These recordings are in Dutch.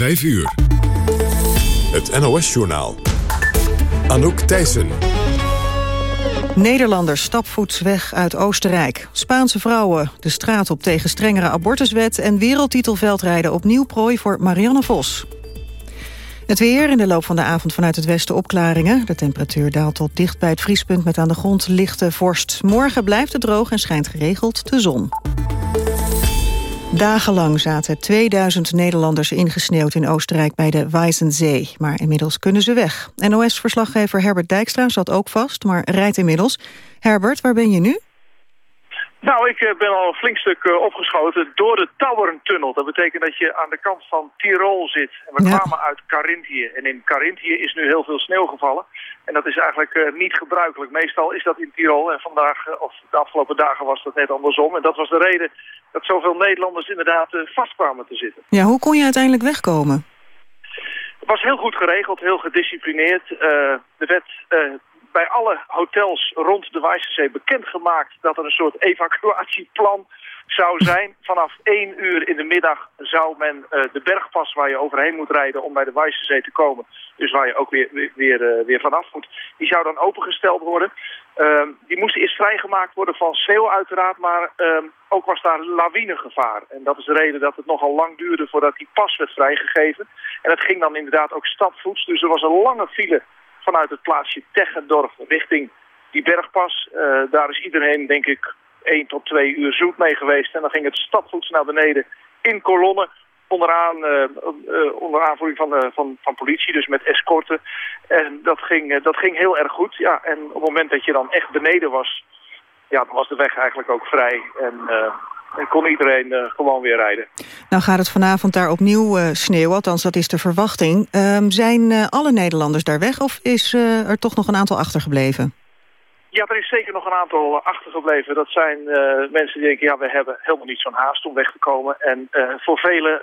5 uur. Het NOS-journaal. Anouk Thijssen. Nederlanders stapvoets weg uit Oostenrijk. Spaanse vrouwen de straat op tegen strengere abortuswet... en wereldtitelveldrijden opnieuw prooi voor Marianne Vos. Het weer in de loop van de avond vanuit het westen opklaringen. De temperatuur daalt tot dicht bij het vriespunt met aan de grond lichte vorst. Morgen blijft het droog en schijnt geregeld de zon. Dagenlang zaten 2000 Nederlanders ingesneeuwd in Oostenrijk bij de Weissensee. Maar inmiddels kunnen ze weg. NOS-verslaggever Herbert Dijkstra zat ook vast, maar rijdt inmiddels. Herbert, waar ben je nu? Nou, ik eh, ben al een flink stuk eh, opgeschoten door de Tauerntunnel. Dat betekent dat je aan de kant van Tirol zit. En we kwamen uit Carinthië. En in Carinthië is nu heel veel sneeuw gevallen. En dat is eigenlijk uh, niet gebruikelijk. Meestal is dat in Tirol. En vandaag, of de afgelopen dagen was dat net andersom. En dat was de reden dat zoveel Nederlanders inderdaad uh, vast kwamen te zitten. Ja, hoe kon je uiteindelijk wegkomen? Het was heel goed geregeld, heel gedisciplineerd. Uh, de wet bij alle hotels rond de Wijzezee bekendgemaakt dat er een soort evacuatieplan zou zijn. Vanaf 1 uur in de middag zou men uh, de bergpas waar je overheen moet rijden om bij de Wijzezee te komen, dus waar je ook weer, weer, weer, uh, weer vanaf moet, die zou dan opengesteld worden. Uh, die moesten eerst vrijgemaakt worden van sneeuw uiteraard, maar ehm, ook was daar lawinegevaar. En dat is de reden dat het nogal lang duurde voordat die pas werd vrijgegeven. En het ging dan inderdaad ook stapvoets, dus er was een lange file vanuit het plaatsje Teggendorf richting die bergpas. Uh, daar is iedereen, denk ik, 1 tot 2 uur zoet mee geweest. En dan ging het stapvoets naar beneden in kolonnen. Onderaan, uh, onder aanvoering van, van, van politie, dus met escorten. En dat ging, dat ging heel erg goed. Ja, en op het moment dat je dan echt beneden was, ja, dan was de weg eigenlijk ook vrij. En en kon iedereen uh, gewoon weer rijden. Nou gaat het vanavond daar opnieuw uh, sneeuw, althans dat is de verwachting. Um, zijn uh, alle Nederlanders daar weg of is er toch nog een aantal achtergebleven? Ja, er is zeker nog een aantal achtergebleven. Dat zijn mensen die denken, ja, we hebben helemaal niet zo'n haast om weg te komen. En voor velen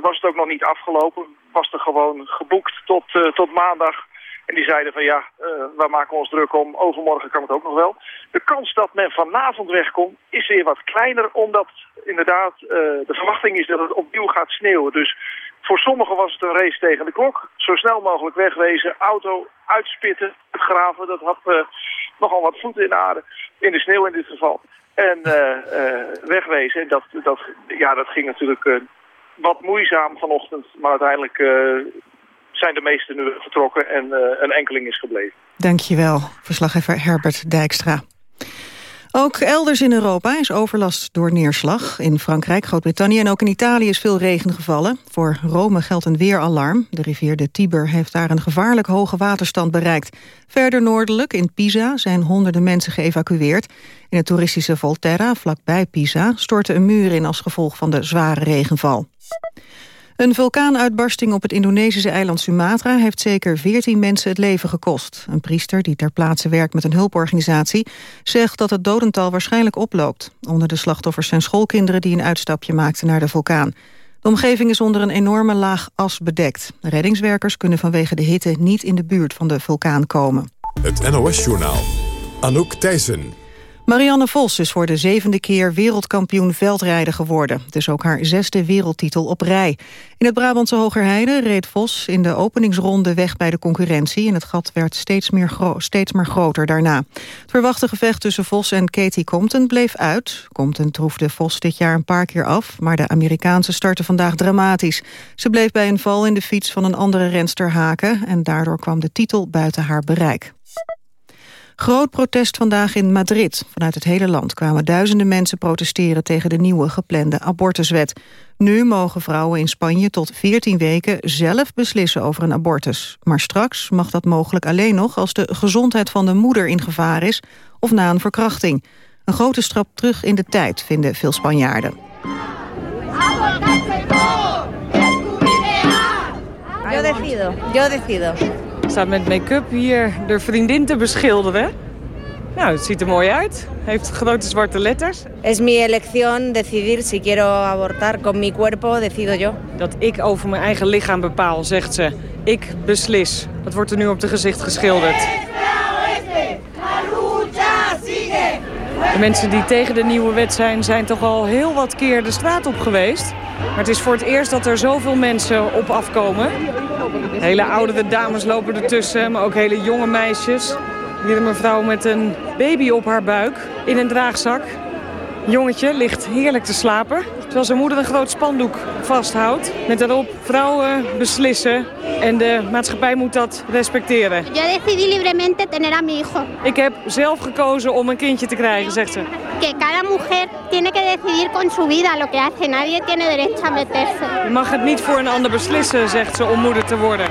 was het ook nog niet afgelopen. Was er gewoon geboekt tot, tot maandag en die zeiden van ja, uh, maken ons druk om, overmorgen kan het ook nog wel. De kans dat men vanavond wegkomt is weer wat kleiner, omdat inderdaad uh, de verwachting is dat het opnieuw gaat sneeuwen. Dus voor sommigen was het een race tegen de klok. Zo snel mogelijk wegwezen, auto uitspitten, graven. Dat had uh, nogal wat voeten in de aarde, in de sneeuw in dit geval. En wegwezen, dat, dat, ja, dat ging natuurlijk wat moeizaam vanochtend, maar uiteindelijk zijn de meesten nu vertrokken en uh, een enkeling is gebleven. Dankjewel, verslaggever Herbert Dijkstra. Ook elders in Europa is overlast door neerslag. In Frankrijk, Groot-Brittannië en ook in Italië is veel regen gevallen. Voor Rome geldt een weeralarm. De rivier de Tiber heeft daar een gevaarlijk hoge waterstand bereikt. Verder noordelijk, in Pisa, zijn honderden mensen geëvacueerd. In het toeristische Volterra, vlakbij Pisa, stortte een muur in als gevolg van de zware regenval. Een vulkaanuitbarsting op het Indonesische eiland Sumatra... heeft zeker 14 mensen het leven gekost. Een priester die ter plaatse werkt met een hulporganisatie... zegt dat het dodental waarschijnlijk oploopt. Onder de slachtoffers zijn schoolkinderen die een uitstapje maakten naar de vulkaan. De omgeving is onder een enorme laag as bedekt. Reddingswerkers kunnen vanwege de hitte niet in de buurt van de vulkaan komen. Het NOS-journaal. Anouk Thijssen. Marianne Vos is voor de zevende keer wereldkampioen veldrijden geworden. Is ook haar zesde wereldtitel op rij. In het Brabantse Hogerheide reed Vos in de openingsronde weg bij de concurrentie... en het gat werd steeds, meer steeds maar groter daarna. Het verwachte gevecht tussen Vos en Katie Compton bleef uit. Compton troefde Vos dit jaar een paar keer af... maar de Amerikaanse startte vandaag dramatisch. Ze bleef bij een val in de fiets van een andere renster haken... en daardoor kwam de titel buiten haar bereik. Groot protest vandaag in Madrid. Vanuit het hele land kwamen duizenden mensen protesteren... tegen de nieuwe geplande abortuswet. Nu mogen vrouwen in Spanje tot 14 weken zelf beslissen over een abortus. Maar straks mag dat mogelijk alleen nog... als de gezondheid van de moeder in gevaar is of na een verkrachting. Een grote stap terug in de tijd, vinden veel Spanjaarden. Decido staat met make-up hier de vriendin te beschilderen. Nou, het ziet er mooi uit. Heeft grote zwarte letters. Es mi elección decidir si quiero abortar con mi cuerpo, decido yo. Dat ik over mijn eigen lichaam bepaal, zegt ze. Ik beslis. Dat wordt er nu op de gezicht geschilderd. De mensen die tegen de nieuwe wet zijn, zijn toch al heel wat keer de straat op geweest. Maar het is voor het eerst dat er zoveel mensen op afkomen. Hele oudere dames lopen ertussen, maar ook hele jonge meisjes. Hier een mevrouw met een baby op haar buik in een draagzak. Jongetje ligt heerlijk te slapen. Terwijl zijn moeder een groot spandoek vasthoudt. Met daarop vrouwen beslissen. En de maatschappij moet dat respecteren. Yo decidí libremente tener a mi hijo. Ik heb zelf gekozen om een kindje te krijgen, zegt ze. Que cada mujer tiene que decidir con su vida lo que hace. Nadie tiene derecho a meterse. Je mag het niet voor een ander beslissen, zegt ze, om moeder te worden.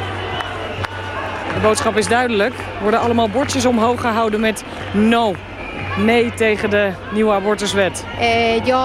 De boodschap is duidelijk. Er worden allemaal bordjes omhoog gehouden met no. Nee tegen de nieuwe abortuswet. Eh, yo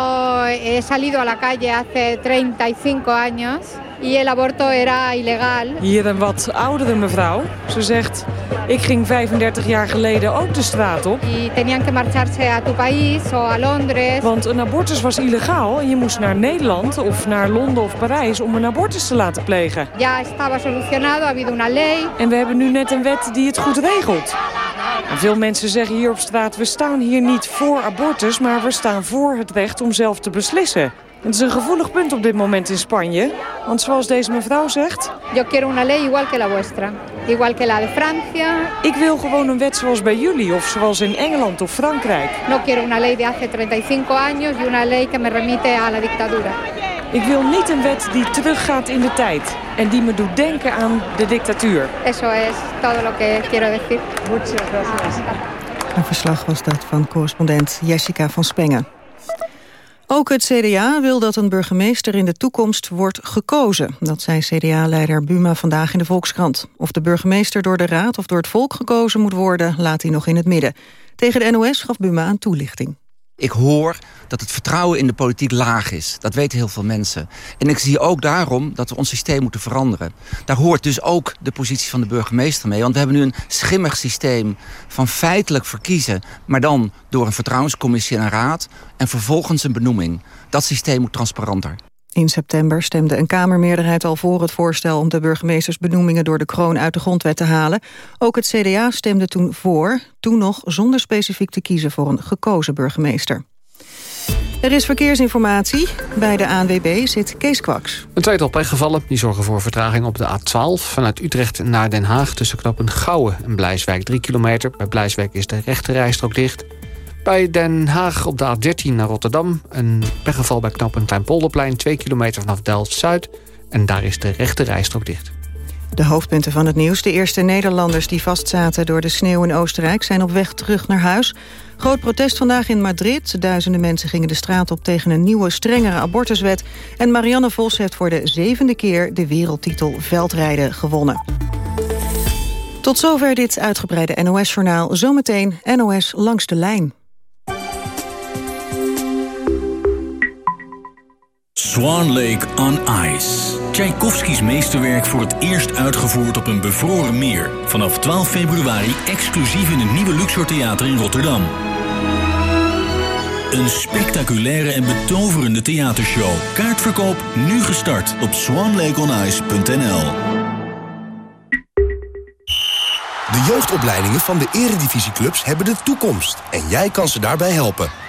he salido a la calle hace 35 años y el aborto era ilegal. Hier een wat oudere mevrouw. Ze zegt, ik ging 35 jaar geleden ook de straat op. Y tenían que marcharse a tu país o a Londres. Want een abortus was illegaal en je moest naar Nederland of naar Londen of Parijs om een abortus te laten plegen. Ya estaba solucionado, ha habido una ley. En we hebben nu net een wet die het goed regelt. En veel mensen zeggen hier op straat, we staan hier niet voor abortus, maar we staan voor het recht om zelf te beslissen. Het is een gevoelig punt op dit moment in Spanje. Want zoals deze mevrouw zegt... Yo quiero una ley igual que la vuestra. Igual que la de Francia. Ik wil gewoon een wet zoals bij jullie of zoals in Engeland of Frankrijk. No quiero una ley de hace 35 años y una ley que me remite a la dictadura. Ik wil niet een wet die teruggaat in de tijd. En die me doet denken aan de dictatuur. Eso es todo lo que quiero decir. Muchas gracias. Een verslag was dat van correspondent Jessica van Spengen. Ook het CDA wil dat een burgemeester in de toekomst wordt gekozen. Dat zei CDA-leider Buma vandaag in de Volkskrant. Of de burgemeester door de raad of door het volk gekozen moet worden... laat hij nog in het midden. Tegen de NOS gaf Buma een toelichting. Ik hoor dat het vertrouwen in de politiek laag is. Dat weten heel veel mensen. En ik zie ook daarom dat we ons systeem moeten veranderen. Daar hoort dus ook de positie van de burgemeester mee. Want we hebben nu een schimmig systeem van feitelijk verkiezen... maar dan door een vertrouwenscommissie en een raad... en vervolgens een benoeming. Dat systeem moet transparanter. In september stemde een Kamermeerderheid al voor het voorstel... om de burgemeestersbenoemingen door de kroon uit de grondwet te halen. Ook het CDA stemde toen voor, toen nog zonder specifiek te kiezen... voor een gekozen burgemeester. Er is verkeersinformatie. Bij de ANWB zit Kees Kwaks. Een tweetal pechgevallen die zorgen voor vertraging op de A12... vanuit Utrecht naar Den Haag tussen knoppen Gouwen en Blijswijk 3 kilometer. Bij Blijswijk is de rechte rijstrook dicht... Bij Den Haag op de A13 naar Rotterdam. Een pechgeval bij knooppunt Kleinpolderplein, 2 kilometer vanaf Delft-Zuid. En daar is de rechte rijstrook dicht. De hoofdpunten van het nieuws. De eerste Nederlanders die vastzaten door de sneeuw in Oostenrijk... zijn op weg terug naar huis. Groot protest vandaag in Madrid. Duizenden mensen gingen de straat op tegen een nieuwe, strengere abortuswet. En Marianne Vos heeft voor de zevende keer de wereldtitel veldrijden gewonnen. Tot zover dit uitgebreide NOS-journaal. Zometeen NOS langs de lijn. Swan Lake on Ice. Tchaikovskis meesterwerk voor het eerst uitgevoerd op een bevroren meer. Vanaf 12 februari exclusief in het nieuwe Luxor Theater in Rotterdam. Een spectaculaire en betoverende theatershow. Kaartverkoop nu gestart op swanlakeonice.nl De jeugdopleidingen van de eredivisieclubs hebben de toekomst. En jij kan ze daarbij helpen.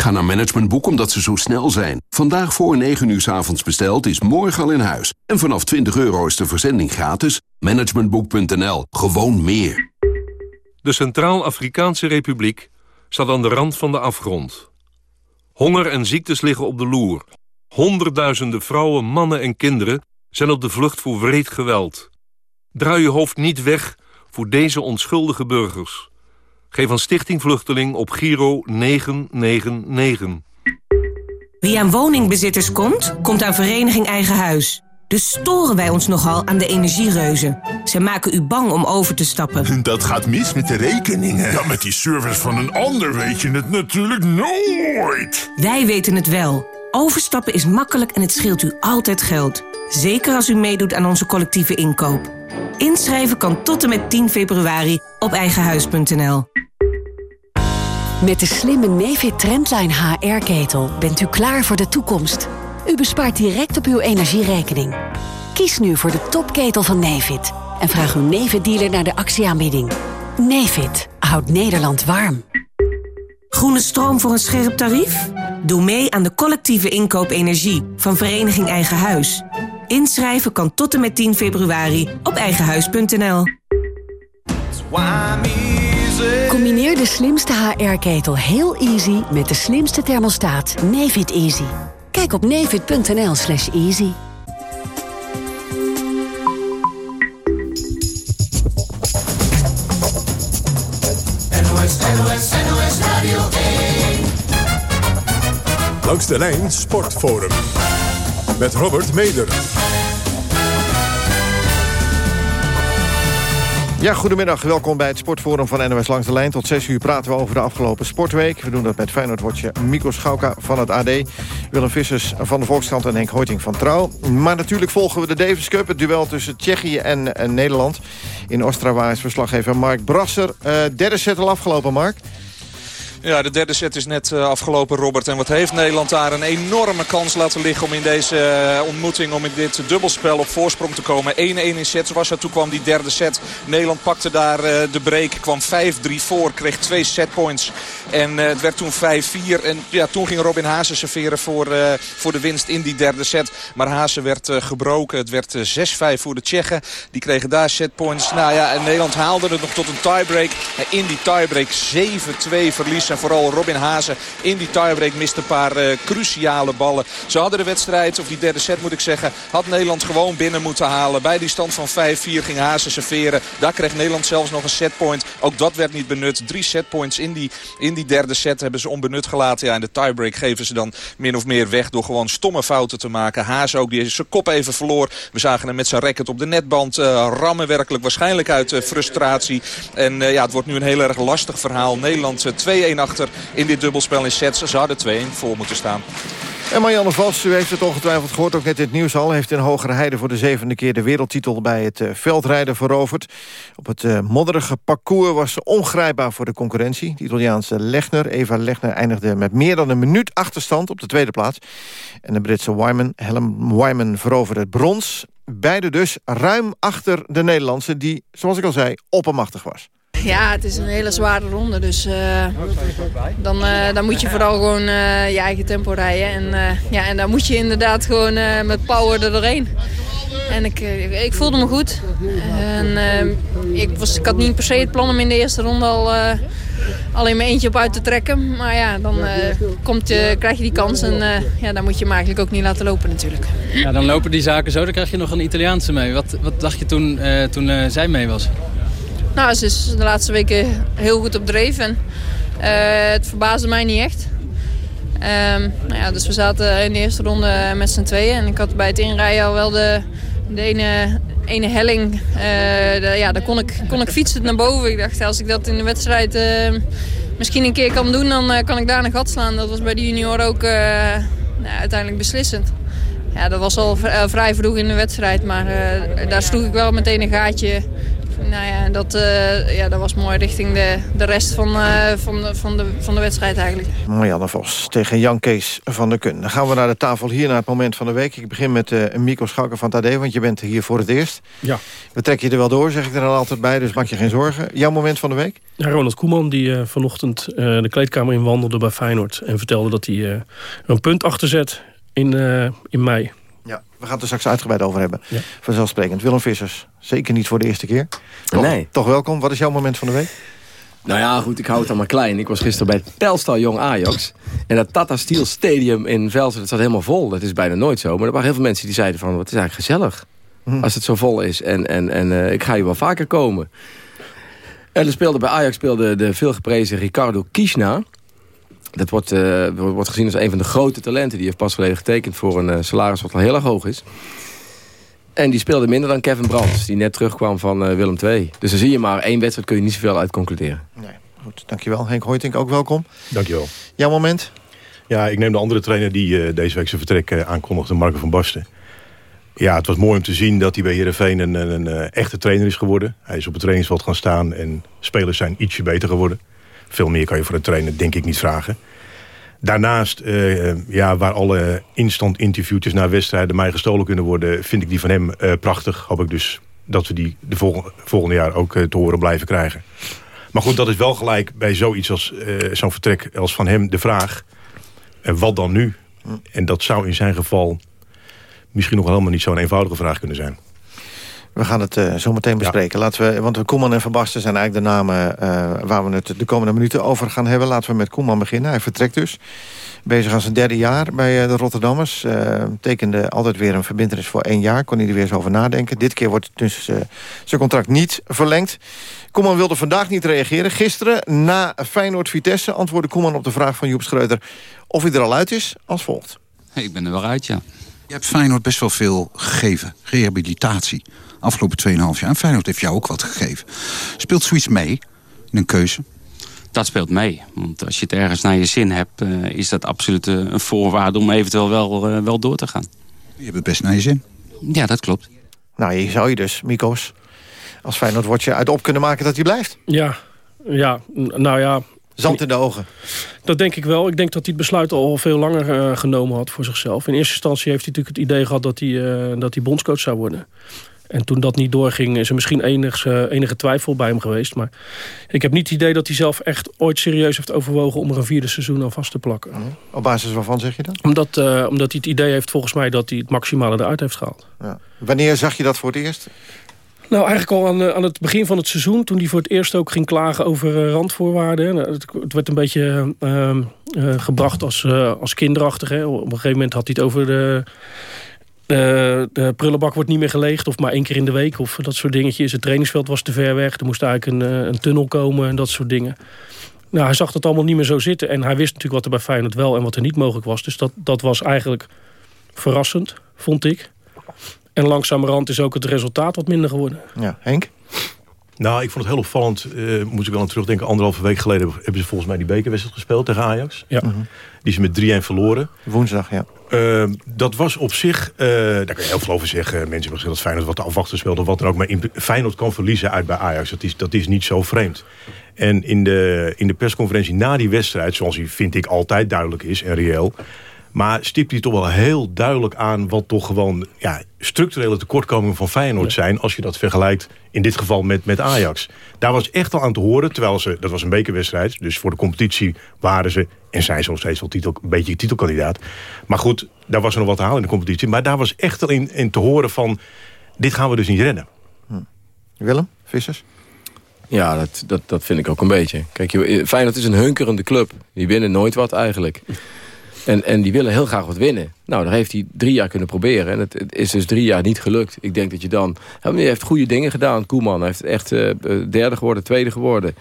Ga naar Managementboek omdat ze zo snel zijn. Vandaag voor 9 uur 's avonds besteld is morgen al in huis. En vanaf 20 euro is de verzending gratis. Managementboek.nl. Gewoon meer. De Centraal-Afrikaanse Republiek staat aan de rand van de afgrond. Honger en ziektes liggen op de loer. Honderdduizenden vrouwen, mannen en kinderen zijn op de vlucht voor wreed geweld. Draai je hoofd niet weg voor deze onschuldige burgers. Geef aan Stichting Vluchteling op Giro 999. Wie aan woningbezitters komt, komt aan Vereniging Eigen Huis. Dus storen wij ons nogal aan de energiereuzen. Ze maken u bang om over te stappen. Dat gaat mis met de rekeningen. Ja, met die service van een ander weet je het natuurlijk nooit. Wij weten het wel. Overstappen is makkelijk en het scheelt u altijd geld. Zeker als u meedoet aan onze collectieve inkoop. Inschrijven kan tot en met 10 februari op eigenhuis.nl. Met de slimme Nefit Trendline HR-ketel bent u klaar voor de toekomst. U bespaart direct op uw energierekening. Kies nu voor de topketel van Nefit en vraag uw Nefit-dealer naar de actieaanbieding. Nefit houdt Nederland warm. Groene stroom voor een scherp tarief? Doe mee aan de collectieve inkoop energie van Vereniging Eigen Huis. Inschrijven kan tot en met 10 februari op eigenhuis.nl. Combineer de slimste HR-ketel heel easy met de slimste thermostaat Nefit Easy. Kijk op nefit.nl slash easy. NOS, NOS, NOS Radio 1. Langs de lijn Sportforum. Met Robert Meder. Ja, goedemiddag. Welkom bij het Sportforum van NOS Langs de Lijn. Tot 6 uur praten we over de afgelopen sportweek. We doen dat met Feyenoordwatcher Schauka van het AD... Willem Vissers van de Volkskrant en Henk Hoiting van Trouw. Maar natuurlijk volgen we de Davis Cup, het duel tussen Tsjechië en, en Nederland. In Ostrava is verslaggever Mark Brasser. Uh, derde set al afgelopen, Mark. Ja, de derde set is net uh, afgelopen, Robert. En wat heeft Nederland daar een enorme kans laten liggen om in deze uh, ontmoeting, om in dit dubbelspel op voorsprong te komen. 1-1 in sets was er. Toen kwam die derde set. Nederland pakte daar uh, de break, kwam 5-3 voor, kreeg twee setpoints. En het werd toen 5-4. En ja, toen ging Robin Haase serveren voor, voor de winst in die derde set. Maar Haase werd gebroken. Het werd 6-5 voor de Tsjechen. Die kregen daar setpoints. Nou ja, en Nederland haalde het nog tot een tiebreak. in die tiebreak 7-2 verlies. En vooral Robin Hazen in die tiebreak mist een paar uh, cruciale ballen. Ze hadden de wedstrijd, of die derde set moet ik zeggen, had Nederland gewoon binnen moeten halen. Bij die stand van 5-4 ging Hazen serveren. Daar kreeg Nederland zelfs nog een setpoint. Ook dat werd niet benut. Drie setpoints in die, in die derde set hebben ze onbenut gelaten. Ja, en de tiebreak geven ze dan min of meer weg door gewoon stomme fouten te maken. Hazen ook, die zijn kop even verloor. We zagen hem met zijn racket op de netband uh, rammen werkelijk. Waarschijnlijk uit uh, frustratie. En ja, het wordt nu een heel erg lastig verhaal. Nederland 2-1 achter in dit dubbelspel in sets. Ze hadden 2 voor moeten staan. En Marianne Vos, u heeft het ongetwijfeld gehoord, ook net in het nieuws al... heeft in Hogere Heide voor de zevende keer de wereldtitel bij het uh, veldrijden veroverd. Op het uh, modderige parcours was ze ongrijpbaar voor de concurrentie. De Italiaanse Lechner, Eva Lechner, eindigde met meer dan een minuut achterstand op de tweede plaats. En de Britse Wyman, Helen Wyman veroverde het brons. Beide dus ruim achter de Nederlandse, die, zoals ik al zei, oppermachtig was. Ja, het is een hele zware ronde. Dus uh, dan, uh, dan moet je vooral gewoon uh, je eigen tempo rijden. En, ja, en dan moet je inderdaad gewoon met power er doorheen. En ik, ik voelde me goed. En, ik, was, ik had niet per se het plan om in de eerste ronde al alleen mijn eentje op uit te trekken. Maar ja, dan komt je, krijg je die kans en ja, dan moet je hem eigenlijk ook niet laten lopen natuurlijk. Ja, dan lopen die zaken zo, dan krijg je nog een Italiaanse mee. Wat, wat dacht je toen, toen zij mee was? Nou, ze is de laatste weken heel goed op dreef en uh, het verbaasde mij niet echt. Um, nou ja, dus we zaten in de eerste ronde met z'n tweeën en ik had bij het inrijden al wel de, de ene, ene helling. De, ja, daar kon ik, kon ik fietsen naar boven. Ik dacht, als ik dat in de wedstrijd uh, misschien een keer kan doen, dan kan ik daar een gat slaan. Dat was bij de junior ook nou, uiteindelijk beslissend. Ja, dat was al vrij vroeg in de wedstrijd, maar daar sloeg ik wel meteen een gaatje nou ja, dat, uh, ja, dat was mooi richting de, de rest van, uh, van, de, van, de, van de wedstrijd eigenlijk. Marianne Vos tegen Jan Kees van der Kun. Dan gaan we naar de tafel hier naar het moment van de week. Ik begin met uh, Mico Schakker van het AD, want je bent hier voor het eerst. Ja. We trekken je er wel door, zeg ik er dan altijd bij, dus maak je geen zorgen. Jouw moment van de week? Ja, Ronald Koeman, die vanochtend de kleedkamer in wandelde bij Feyenoord... en vertelde dat hij een punt achterzet in, in mei. We gaan het er straks uitgebreid over hebben. Ja. Vanzelfsprekend. Willem Vissers, zeker niet voor de eerste keer. Toch, nee. Toch welkom. Wat is jouw moment van de week? Nou ja, goed, ik hou het dan maar klein. Ik was gisteren bij het Telstar Jong Ajax. En dat Tata Steel Stadium in Velsen, dat zat helemaal vol. Dat is bijna nooit zo. Maar er waren heel veel mensen die zeiden van... wat is eigenlijk gezellig hm. als het zo vol is. En, en, en uh, ik ga hier wel vaker komen. En er speelde bij Ajax speelde de veelgeprezen Ricardo Kishna. Dat wordt, uh, wordt gezien als een van de grote talenten. Die heeft pas geleden getekend voor een uh, salaris wat al heel erg hoog is. En die speelde minder dan Kevin Brands, die net terugkwam van uh, Willem II. Dus dan zie je maar, één wedstrijd kun je niet zoveel uit concluderen. Nee, goed, dankjewel. Henk Hoytink, ook welkom. Dankjewel. Jouw moment? Ja, ik neem de andere trainer die deze week zijn vertrek aankondigde, Marco van Basten. Ja, het was mooi om te zien dat hij bij Heerenveen een, een, een echte trainer is geworden. Hij is op het trainingsveld gaan staan en spelers zijn ietsje beter geworden. Veel meer kan je voor een trainer denk ik niet vragen. Daarnaast, uh, ja, waar alle instant interviewtjes naar wedstrijden mij gestolen kunnen worden... vind ik die van hem uh, prachtig. Hoop ik dus dat we die de volgende, jaar ook te horen blijven krijgen. Maar goed, dat is wel gelijk bij zoiets als zo'n vertrek als van hem de vraag... wat dan nu? En dat zou in zijn geval misschien nog helemaal niet zo'n eenvoudige vraag kunnen zijn. We gaan het uh, zo meteen bespreken. Laten we, want Koeman en Van Basten zijn eigenlijk de namen... Uh, waar we het de komende minuten over gaan hebben. Laten we met Koeman beginnen. Hij vertrekt dus. Bezig aan zijn derde jaar bij uh, de Rotterdammers. tekende altijd weer een verbindenis voor één jaar. Kon hij er weer eens over nadenken. Dit keer wordt dus zijn contract niet verlengd. Koeman wilde vandaag niet reageren. Gisteren, na Feyenoord-Vitesse... antwoordde Koeman op de vraag van Joep Schreuder... of hij er al uit is, als volgt. Hey, ik ben er wel uit, ja. Je hebt Feyenoord best wel veel gegeven. Rehabilitatie. Afgelopen 2,5 jaar. En Feyenoord heeft jou ook wat gegeven. Speelt zoiets mee in een keuze? Dat speelt mee. Want als je het ergens naar je zin hebt... Uh, is dat absoluut uh, een voorwaarde om eventueel wel, uh, wel door te gaan. Je hebt het best naar je zin. Ja, dat klopt. Nou, je zou je dus, Mikos... als Feyenoord wordt je uit op kunnen maken dat hij blijft. Ja, ja nou ja, Zand in de ogen. Dat denk ik wel. Ik denk dat hij het besluit al veel langer uh, genomen had voor zichzelf. In eerste instantie heeft hij natuurlijk het idee gehad dat hij, uh, dat hij bondscoach zou worden. En toen dat niet doorging, is er misschien enige, enige twijfel bij hem geweest. Maar ik heb niet het idee dat hij zelf echt ooit serieus heeft overwogen... om er een vierde seizoen aan vast te plakken. Op basis waarvan zeg je dat? Omdat, uh, omdat hij het idee heeft volgens mij dat hij het maximale eruit heeft gehaald. Ja. Wanneer zag je dat voor het eerst? Nou, eigenlijk al aan, aan, het begin van het seizoen... toen hij voor het eerst ook ging klagen over uh, randvoorwaarden. Nou, het, het, werd een beetje uh, uh, gebracht als, als kinderachtig. Hè. Op een gegeven moment had hij het over de... De, de, prullenbak wordt niet meer geleegd of maar één keer in de week of dat soort dingetjes. Het trainingsveld was te ver weg. Er moest eigenlijk een, een tunnel komen en dat soort dingen. Nou, hij zag dat allemaal niet meer zo zitten. En hij wist natuurlijk wat er bij Feyenoord wel en wat er niet mogelijk was. Dus dat, dat was eigenlijk verrassend, vond ik. En langzamerhand is ook het resultaat wat minder geworden. Ja, Henk? Nou, ik vond het heel opvallend. Uh, moet ik wel aan terugdenken. Anderhalve week geleden hebben ze volgens mij die bekerwedstrijd gespeeld tegen Ajax. Ja. Mm -hmm. Die ze met 3-1 verloren. Woensdag, ja. Uh, dat was op zich, uh, daar kan je heel veel over zeggen. Mensen hebben gezegd dat Feyenoord wat te afwachten speelde of wat dan ook. Maar in, Feyenoord kan verliezen uit bij Ajax. Dat is, dat is niet zo vreemd. En in de, in de persconferentie na die wedstrijd, zoals die vind ik altijd duidelijk is en reëel... Maar stipt hij toch wel heel duidelijk aan... wat toch gewoon ja, structurele tekortkomingen van Feyenoord zijn... als je dat vergelijkt in dit geval met, met Ajax. Daar was echt al aan te horen, terwijl ze... dat was een bekerwedstrijd, dus voor de competitie waren ze... en zijn ze nog steeds wel titel, een beetje titelkandidaat. Maar goed, daar was er nog wat te halen in de competitie. Maar daar was echt al in, in te horen van... dit gaan we dus niet rennen. Hm. Willem, Vissers? Ja, dat, dat, dat vind ik ook een beetje. Kijk, Feyenoord is een hunkerende club. Die winnen nooit wat eigenlijk. En, en die willen heel graag wat winnen. Nou, daar heeft hij drie jaar kunnen proberen. En het, is dus drie jaar niet gelukt. Ik denk dat je dan... Hij heeft goede dingen gedaan, Koeman. Hij heeft echt uh, derde geworden, tweede geworden.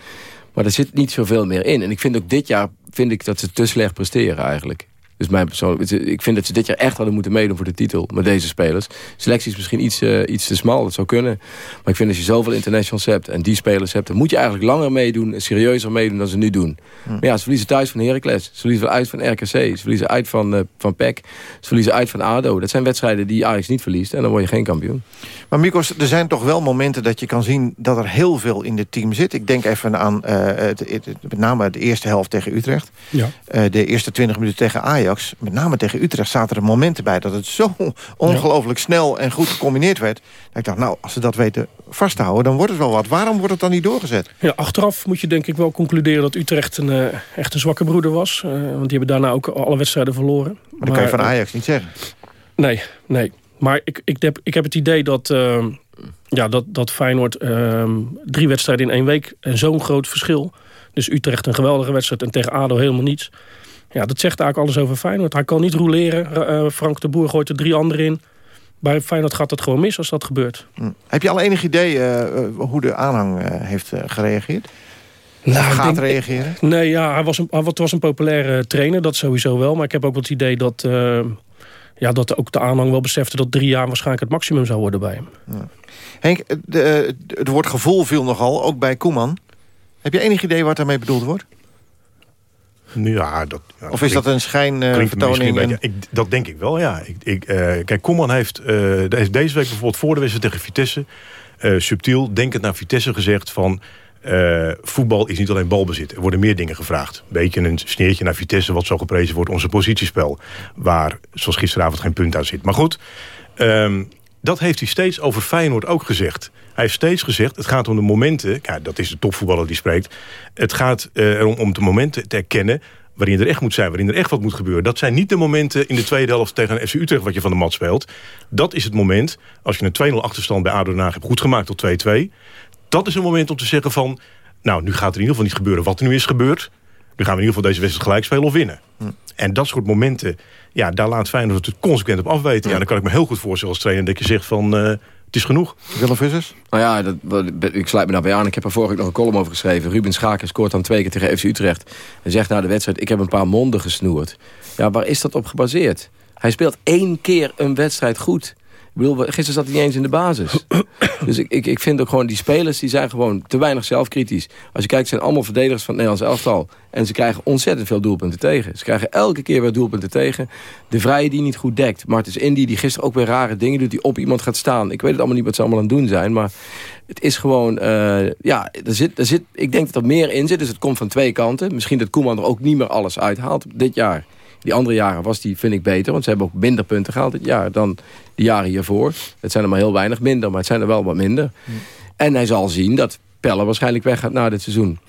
Maar er zit niet zoveel meer in. En ik vind ook dit jaar vind ik dat ze te slecht presteren eigenlijk. Dus mijn persoon, ik vind dat ze dit jaar echt hadden moeten meedoen voor de titel met deze spelers. Selectie is misschien iets, uh, iets te smal, dat zou kunnen. Maar ik vind als je zoveel internationals hebt en die spelers hebt... dan moet je eigenlijk langer meedoen en serieuzer meedoen dan ze nu doen. Hm. Maar ja, ze verliezen thuis van Heracles. Ze verliezen uit van RKC. Ze verliezen uit van, uh, van PEC. Ze verliezen uit van ADO. Dat zijn wedstrijden die Ajax niet verliest. En dan word je geen kampioen. Maar Mikos, er zijn toch wel momenten dat je kan zien... dat er heel veel in het team zit. Ik denk even aan uh, het, het, met name de eerste helft tegen Utrecht. Ja. de eerste 20 minuten tegen Ajax. Met name tegen Utrecht zaten er momenten bij... dat het zo ongelooflijk snel en goed gecombineerd werd. Dat ik dacht, nou, als ze dat weten vast te houden... dan wordt het wel wat. Waarom wordt het dan niet doorgezet? Ja, achteraf moet je denk ik wel concluderen dat Utrecht een, uh, echt een zwakke broeder was. Uh, want die hebben daarna ook alle wedstrijden verloren. Maar, maar dat kan je van Ajax niet zeggen. Nee, nee. Maar ik, ik, heb, ik heb het idee dat... Uh, ja, dat, dat Feyenoord drie wedstrijden in één week... en zo'n groot verschil... Dus Utrecht een geweldige wedstrijd en tegen ADO helemaal niets. Ja, dat zegt eigenlijk alles over Feyenoord. Hij kan niet roleren. Uh, Frank de Boer gooit er drie anderen in. Bij Feyenoord gaat het gewoon mis als dat gebeurt. Hm. Heb je al enig idee uh, hoe de aanhang heeft gereageerd? Nou, gaat denk, reageren? Nee, ja, hij was een, hij was een populaire trainer, dat sowieso wel. Maar ik heb ook het idee dat, ja, dat ook de aanhang wel besefte... dat drie jaar waarschijnlijk het maximum zou worden bij hem. Ja. Henk, de, het woord gevoel viel nogal, ook bij Koeman. Heb je enig idee wat daarmee bedoeld wordt? Ja, dat, ja, of is dat een schijnvertoning? Uh, ik, dat denk ik wel, ja. Ik, ik, uh, kijk, Koeman heeft, uh, heeft deze week bijvoorbeeld voor de wedstrijd tegen Vitesse... subtiel, denkend naar Vitesse gezegd van... Uh, voetbal is niet alleen balbezit. Er worden meer dingen gevraagd. Een beetje een sneertje naar Vitesse... wat zo geprezen wordt, onze positiespel. Waar, zoals gisteravond, geen punt aan zit. Maar goed, um, dat heeft hij steeds over Feyenoord ook gezegd. Hij heeft steeds gezegd, het gaat om de momenten... Ja, dat is de topvoetballer die spreekt. Het gaat uh, erom om de momenten te erkennen waarin er echt moet zijn, waarin er echt wat moet gebeuren. Dat zijn niet de momenten in de tweede helft tegen FC Utrecht... wat je van de mat speelt. Dat is het moment, als je een 2-0 achterstand bij ADO Den Haag hebt goed gemaakt tot 2-2... dat is een moment om te zeggen van... nou, nu gaat er in ieder geval niet gebeuren wat er nu is gebeurd. Nu gaan we in ieder geval deze wedstrijd gelijk spelen of winnen. Hm. En dat soort momenten, ja, daar laat Feyenoord het consequent op afweten. Ja. dan kan ik me heel goed voorstellen als trainer... dat je zegt van... Uh, het is genoeg. Willem Vissers? Nou ja, dat, ik sluit me daarbij aan. Ik heb er vorige week nog een column over geschreven. Ruben Schaker scoort dan twee keer tegen FC Utrecht. En zegt na de wedstrijd, ik heb een paar monden gesnoerd. Ja, waar is dat op gebaseerd? Hij speelt één keer een wedstrijd goed bedoel, gisteren zat hij niet eens in de basis. dus ik, ik, ik vind ook gewoon, die spelers die zijn gewoon te weinig zelfkritisch. Als je kijkt, zijn allemaal verdedigers van het Nederlands elftal. En ze krijgen ontzettend veel doelpunten tegen. Ze krijgen elke keer weer doelpunten tegen. De Vrije die niet goed dekt. Martens Indy die gisteren ook weer rare dingen doet. Die op iemand gaat staan. Ik weet het allemaal niet wat ze allemaal aan het doen zijn. Maar het is gewoon... Uh, ja, er zit, er zit, ik denk dat er meer in zit. Dus het komt van twee kanten. Misschien dat Koeman er ook niet meer alles uithaalt dit jaar. Die andere jaren was die, vind ik, beter. Want ze hebben ook minder punten gehaald dit jaar dan de jaren hiervoor. Het zijn er maar heel weinig minder, maar het zijn er wel wat minder. En hij zal zien dat Pelle waarschijnlijk weggaat na dit seizoen.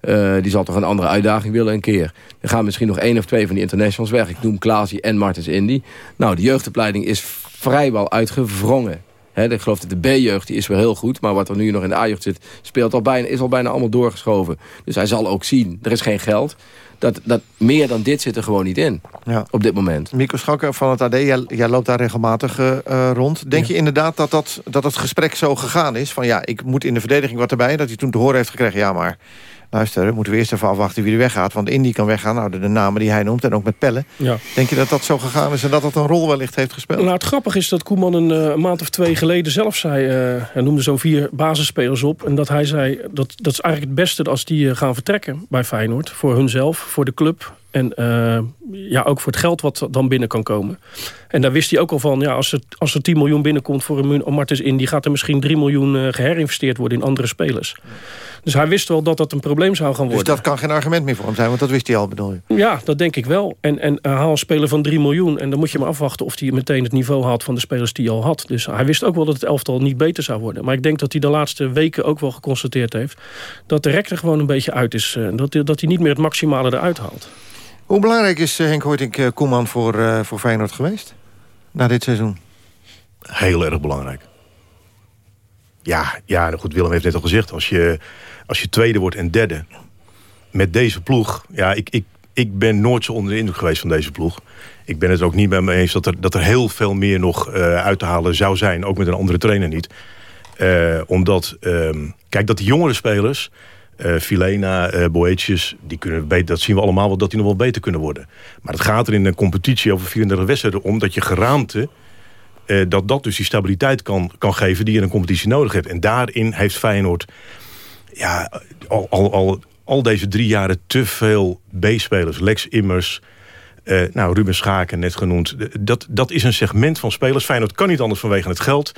Uh, die zal toch een andere uitdaging willen een keer. Er gaan misschien nog één of twee van die internationals weg. Ik noem Klaasie en Martens Indy. Nou, de jeugdopleiding is vrijwel uitgevrongen. He, ik geloof dat de B-jeugd is wel heel goed. Maar wat er nu nog in de A-jeugd zit, speelt al bijna, is al bijna allemaal doorgeschoven. Dus hij zal ook zien, er is geen geld dat, dat meer dan dit zit er gewoon niet in. Ja. Op dit moment. Mico Schakker van het AD, jij, jij loopt daar regelmatig uh, rond. Denk je inderdaad dat, dat, dat het gesprek zo gegaan is? Van ja, ik moet in de verdediging wat erbij. Dat hij toen te horen heeft gekregen, ja maar luister, moeten we eerst even afwachten wie er weggaat. Want Indy kan weggaan, nou, de, de namen die hij noemt en ook met pellen. Ja. Denk je dat dat zo gegaan is en dat dat een rol wellicht heeft gespeeld? Nou, het grappige is dat Koeman een uh, maand of twee geleden zelf zei... Uh, hij noemde zo'n vier basisspelers op. En dat hij zei, dat, dat is eigenlijk het beste als die uh, gaan vertrekken bij Feyenoord. Voor hunzelf, voor de club en ja, ook voor het geld wat dan binnen kan komen. En daar wist hij ook al van, ja, als, er, als er 10 miljoen binnenkomt voor een Martens in... die gaat er misschien 3 miljoen geherinvesteerd worden in andere spelers. Dus hij wist wel dat dat een probleem zou gaan dus worden. Dus dat kan geen argument meer voor hem zijn, want dat wist hij al, bedoel je? Ja, dat denk ik wel. En, en uh, haal een speler van 3 miljoen... en dan moet je maar afwachten of hij meteen het niveau had... van de spelers die hij al had. Dus hij wist ook wel dat het elftal niet beter zou worden. Maar ik denk dat hij de laatste weken ook wel geconstateerd heeft... dat de rek er gewoon een beetje uit is. Uh, dat, dat hij niet meer het maximale eruit haalt. Hoe belangrijk is uh, Henk Hoytink Koeman voor, uh, voor Feyenoord geweest? Na dit seizoen? Heel erg belangrijk. Ja, ja, goed, Willem heeft net al gezegd... als je als je tweede wordt en derde... met deze ploeg... Ja, ik, ik, ik ben nooit zo onder de indruk geweest van deze ploeg. Ik ben het ook niet met me eens dat er, dat er heel veel meer nog uh, uit te halen zou zijn. Ook met een andere trainer niet. Uh, omdat, uh, kijk, dat die jongere spelers... Uh, Filena, uh, Boetjes, die kunnen beter, dat zien we allemaal wel dat die nog wel beter kunnen worden. Maar het gaat er in een competitie over 34 wedstrijden om dat je geraamte, dat dat dus die stabiliteit kan, kan geven die je in een competitie nodig hebt. En daarin heeft Feyenoord ja, al, al, al, al deze drie jaren te veel B-spelers. Lex Immers, uh, nou, Ruben Schaken net genoemd. Dat, dat is een segment van spelers. Feyenoord kan niet anders vanwege het geld.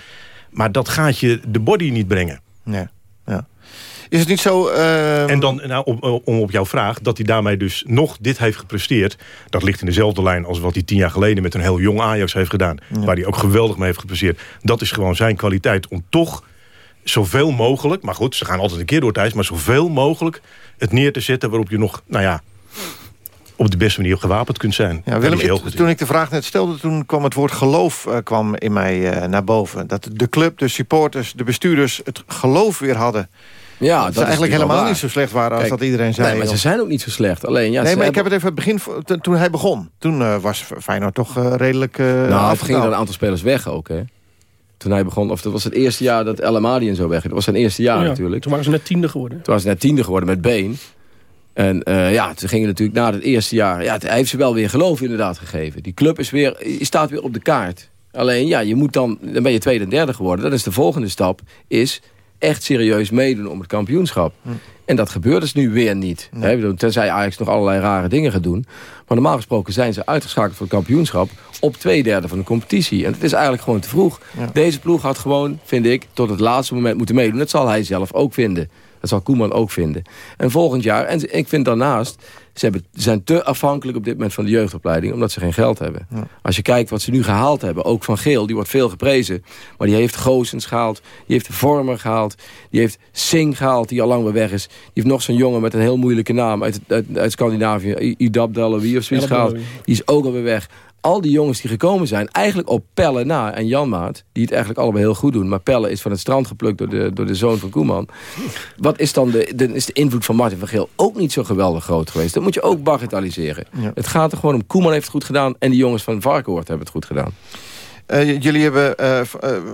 Maar dat gaat je de body niet brengen. Ja, ja. Is het niet zo... Uh... En dan, nou, om, om, op jouw vraag, dat hij daarmee dus nog dit heeft gepresteerd... dat ligt in dezelfde lijn als wat hij tien jaar geleden... met een heel jong Ajax heeft gedaan. Waar hij ook geweldig mee heeft gepresteerd. Dat is gewoon zijn kwaliteit om toch zoveel mogelijk... maar goed, ze gaan altijd een keer door thuis... maar zoveel mogelijk het neer te zetten waarop je nog... nou ja, op de beste manier gewapend kunt zijn. Ja, Willem, ik, toen ik de vraag net stelde, toen kwam het woord geloof uh, kwam in mij uh, naar boven. Dat de club, de supporters, de bestuurders het geloof weer hadden. Ja, dat, dat ze eigenlijk helemaal niet zo slecht waren als dat iedereen zei. Nee, maar ze zijn ook niet zo slecht. Alleen, ja, nee, maar ik heb het even het begin, toen hij begon. Toen uh, was Feyenoord toch redelijk uh, Nou, het ging er een aantal spelers weg ook, hè toen hij begon, of dat was het eerste jaar dat El Amadi en zo weg. Dat was zijn eerste jaar natuurlijk. Toen waren ze net tiende geworden. Toen waren ze net tiende geworden met Been. En uh, ja, toen gingen natuurlijk na het eerste jaar... Ja, hij heeft ze wel weer geloof inderdaad gegeven. Die club is weer, staat weer op de kaart. Alleen, ja, je moet dan... Dan ben je tweede en derde geworden. Dat is de volgende stap, is echt serieus meedoen om het kampioenschap. Hm. En dat gebeurt dus nu weer niet. Hè? Tenzij Ajax nog allerlei rare dingen gaat doen. Maar normaal gesproken zijn ze uitgeschakeld voor het kampioenschap... op twee derde van de competitie. En het is eigenlijk gewoon te vroeg. Deze ploeg had gewoon, vind ik, tot het laatste moment moeten meedoen. Dat zal hij zelf ook vinden. Dat zal Koeman ook vinden. En volgend jaar, en ik vind daarnaast... ze hebben, zijn te afhankelijk op dit moment van de jeugdopleiding... omdat ze geen geld hebben. Als je kijkt wat ze nu gehaald hebben, ook van Geel... die wordt veel geprezen, maar die heeft Goosens gehaald... die heeft Vormer gehaald, die heeft Singh gehaald... die al lang weer weg is. Die heeft nog zo'n jongen met een heel moeilijke naam... uit, uit, uit Scandinavië, of zoiets gehaald. Die is ook alweer weg al die jongens die gekomen zijn, eigenlijk op Pelle na en Janmaat, die het eigenlijk allebei heel goed doen. Maar Pelle is van het strand geplukt door de, door de zoon van Koeman. Wat is dan de, de, is de invloed van Martin van Geel ook niet zo geweldig groot geweest? Dat moet je ook bagatelliseren. Het gaat er gewoon om, Koeman heeft het goed gedaan en die jongens van Varkenoord hebben het goed gedaan. Uh, jullie hebben uh,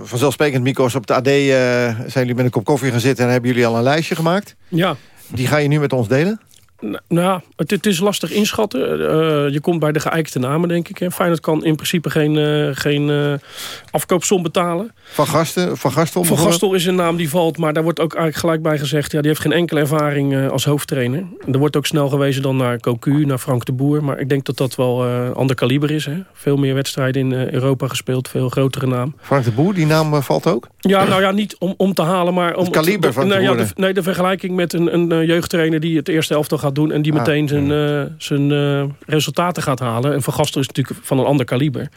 vanzelfsprekend, Mikos, op de AD zijn jullie met een kop koffie gaan zitten... en hebben jullie al een lijstje gemaakt? Ja. Die ga je nu met ons delen? Nou, het, het, is lastig inschatten. Uh, je komt bij de geëikte namen, denk ik. Hè. Feyenoord kan in principe geen, uh, geen uh, afkoopsom betalen. Van, Gasten, van Gastel? Van Gastel is een naam die valt, maar daar wordt ook eigenlijk gelijk bij gezegd... ja, die heeft geen enkele ervaring als hoofdtrainer. Er wordt ook snel gewezen dan naar Cocu, naar Frank de Boer. Maar ik denk dat dat wel een ander kaliber is. Hè. Veel meer wedstrijden in Europa gespeeld, veel grotere naam. Frank de Boer, die naam valt ook? Ja, nou ja, niet om, om te halen, maar... Om het kaliber van nee, ja, de, nee, de vergelijking met een, een jeugdtrainer... die het eerste elftal gaat doen en die ah, meteen zijn, uh, zijn uh, resultaten gaat halen. En Van Gastel is natuurlijk van een ander kaliber.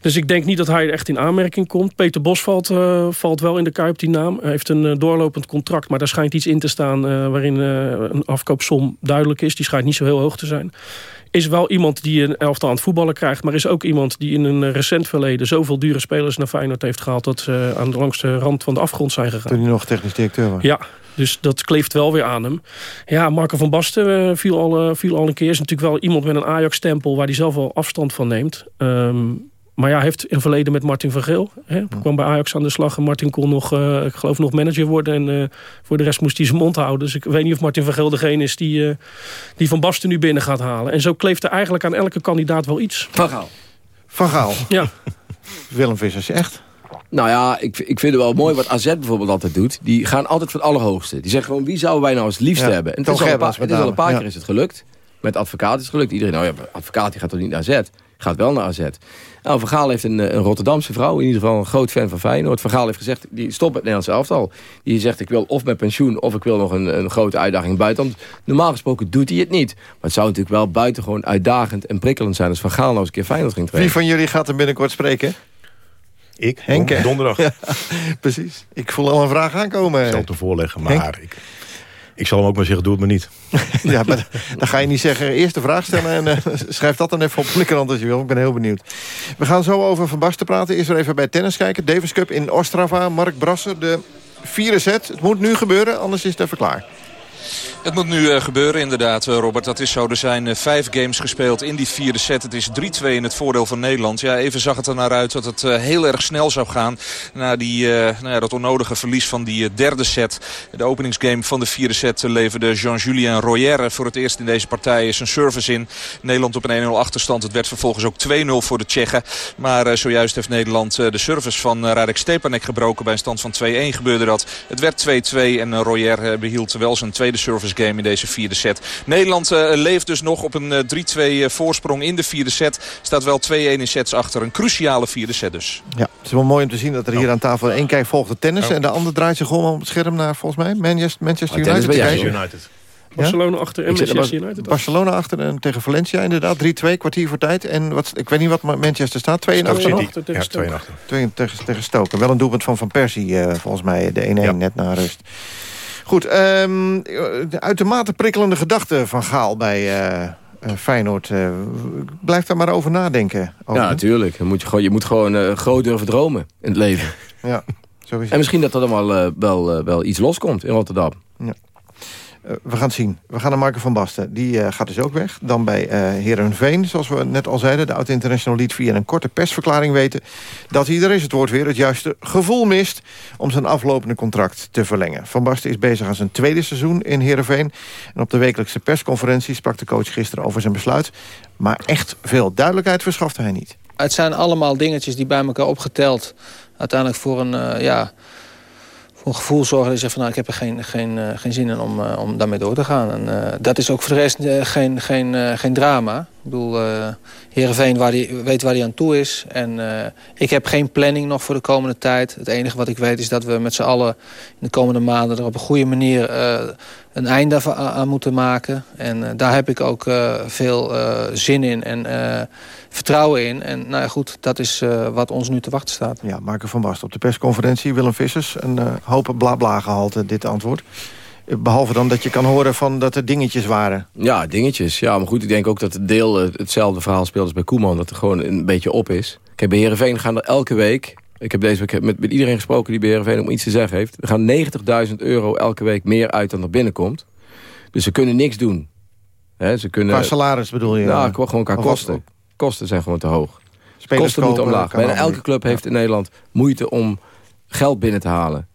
Dus ik denk niet dat hij er echt in aanmerking komt. Peter Bos valt, uh, valt wel in de Kuip, die naam. Hij heeft een doorlopend contract, maar daar schijnt iets in te staan... waarin een afkoopsom duidelijk is. Die schijnt niet zo heel hoog te zijn is wel iemand die een elftal aan het voetballen krijgt... maar is ook iemand die in een recent verleden... zoveel dure spelers naar Feyenoord heeft gehaald... dat ze aan de langste rand van de afgrond zijn gegaan. Toen hij nog technisch directeur was. Ja, dus dat kleeft wel weer aan hem. Ja, Marco van Basten uh, viel, al, uh, viel al een keer. Is natuurlijk wel iemand met een Ajax-stempel... waar hij zelf wel afstand van neemt. Um, maar ja, hij heeft in verleden met Martin van Geel. Hè, kwam bij Ajax aan de slag en Martin kon nog, uh, ik geloof nog manager worden. En uh, voor de rest moest hij zijn mond houden. Dus ik weet niet of Martin van Geel degene is die, uh, die Van Basten nu binnen gaat halen. En zo kleeft er eigenlijk aan elke kandidaat wel iets. Van Gaal. Van Gaal. Ja. Willem Vissers, echt? Nou ja, ik, ik vind het wel mooi wat AZ bijvoorbeeld altijd doet. Die gaan altijd voor het allerhoogste. Die zeggen gewoon, wie zouden wij nou als liefste ja, hebben? En het is, al een paar, het is al een paar keer is het gelukt. Met advocaat is het gelukt. Iedereen, nou ja, advocaat die gaat toch niet naar AZ? Gaat wel naar AZ. Nou, Van Gaal heeft een, een, Rotterdamse vrouw, in ieder geval een groot fan van Feyenoord. Van Gaal heeft gezegd, die stopt met het Nederlandse elftal. Die zegt, ik wil of met pensioen, of ik wil nog een, een grote uitdaging buitenland. Normaal gesproken doet hij het niet. Maar het zou natuurlijk wel buitengewoon uitdagend en prikkelend zijn... als Van Gaal nou eens een keer Feyenoord ging trainen. Wie van jullie gaat er binnenkort spreken? Ik, Henk, donderdag. Ja, precies. Ik voel al een vraag aankomen. Ik zal te voorleggen, maar ik, ik zal hem ook maar zeggen, doe het maar niet. ja, maar dan ga je niet zeggen, eerst de vraag stellen... en uh, schrijf dat dan even op flikkerhand als je wil. Ik ben heel benieuwd. We gaan zo over Van Basten praten. Eerst weer even bij tennis kijken. Davis Cup in Ostrava. Mark Brasser, de vierde set. Het moet nu gebeuren, anders is het even klaar. Het moet nu uh, gebeuren inderdaad, uh, Robert. Dat is zo. Er zijn uh, vijf games gespeeld in die vierde set. Het is 3-2 in het voordeel van Nederland. Ja, even zag het er naar uit dat het heel erg snel zou gaan. Na die, nou ja, dat onnodige verlies van die derde set. De openingsgame van de vierde set leverde Jean-Julien Royer voor het eerst in deze partij zijn service in. Nederland op een 1-0 achterstand. Het werd vervolgens ook 2-0 voor de Tsjechen. Maar zojuist heeft Nederland de service van Radek Stepanek gebroken. Bij een stand van 2-1 gebeurde dat. Het werd 2-2 en Royer behield wel zijn tweede service game in deze vierde set. Nederland uh, leeft dus nog op een 3-2 uh, voorsprong in de vierde set. Staat wel 2-1 in sets achter. Een cruciale vierde set dus. Ja, het is wel mooi om te zien dat er hier aan tafel één kijkt volgt de tennis. En de ander draait zich gewoon op het scherm naar volgens mij Manchester, Manchester United. Manchester United. Barcelona achter en Manchester United. Barcelona achter en tegen Valencia inderdaad. 3-2, kwartier voor tijd. En wat, ik weet niet wat Manchester staat. 2 achter nog? Ja, 2 achter. Tegen, tegen Stoken. Wel een doelpunt van Van Persie uh, volgens mij. De 1-1 ja. net na rust. Goed, um, de uitermate prikkelende gedachte van Gaal bij uh, uh, Feyenoord. Uh, blijf daar maar over nadenken. Over. Ja, natuurlijk. Je moet, je, je moet gewoon uh, groot durven dromen in het leven. ja, het. En misschien dat er dan wel, wel, wel iets loskomt in Rotterdam. Ja. Uh, we gaan het zien. We gaan naar Marco van Basten. Die uh, gaat dus ook weg. Dan bij uh, Herenveen, zoals we net al zeiden. De oud-international liet via een korte persverklaring weten... dat hij, er is het woord weer, het juiste gevoel mist... om zijn aflopende contract te verlengen. Van Basten is bezig aan zijn tweede seizoen in Herenveen. En op de wekelijkse persconferentie sprak de coach gisteren over zijn besluit. Maar echt veel duidelijkheid verschafte hij niet. Het zijn allemaal dingetjes die bij elkaar opgeteld... uiteindelijk voor een, ja voor gevoel zorgen dat je zegt van nou, ik heb er geen, geen, uh, geen zin in om, uh, om daarmee door te gaan. En uh, dat is ook voor de rest geen, geen, geen drama. Ik bedoel, uh, Heerenveen waar die, weet waar hij aan toe is. En uh, ik heb geen planning nog voor de komende tijd. Het enige wat ik weet is dat we met z'n allen in de komende maanden... er op een goede manier uh, een einde aan moeten maken. En daar heb ik ook veel zin in en vertrouwen in. En nou ja, goed, dat is wat ons nu te wachten staat. Ja, Marco van Bast op de persconferentie. Willem Vissers, een hoop blabla gehalte, dit antwoord. Behalve dan dat je kan horen van dat er dingetjes waren. Ja, dingetjes. Ja, maar goed, ik denk ook dat het deel hetzelfde verhaal speelt als bij Koeman. Dat er gewoon een beetje op is. Kijk, bij Heerenveen gaan er elke week... Ik heb deze week met, met iedereen gesproken die bij Heerenveen om iets te zeggen heeft. Er gaan 90.000 euro elke week meer uit dan er binnenkomt. Dus ze kunnen niks doen. He, ze kunnen, qua salaris bedoel je? Nou, gewoon qua kosten. Kosten zijn gewoon te hoog. Spelers kosten moeten omlaag. Bijna elke club heeft in Nederland moeite om geld binnen te halen.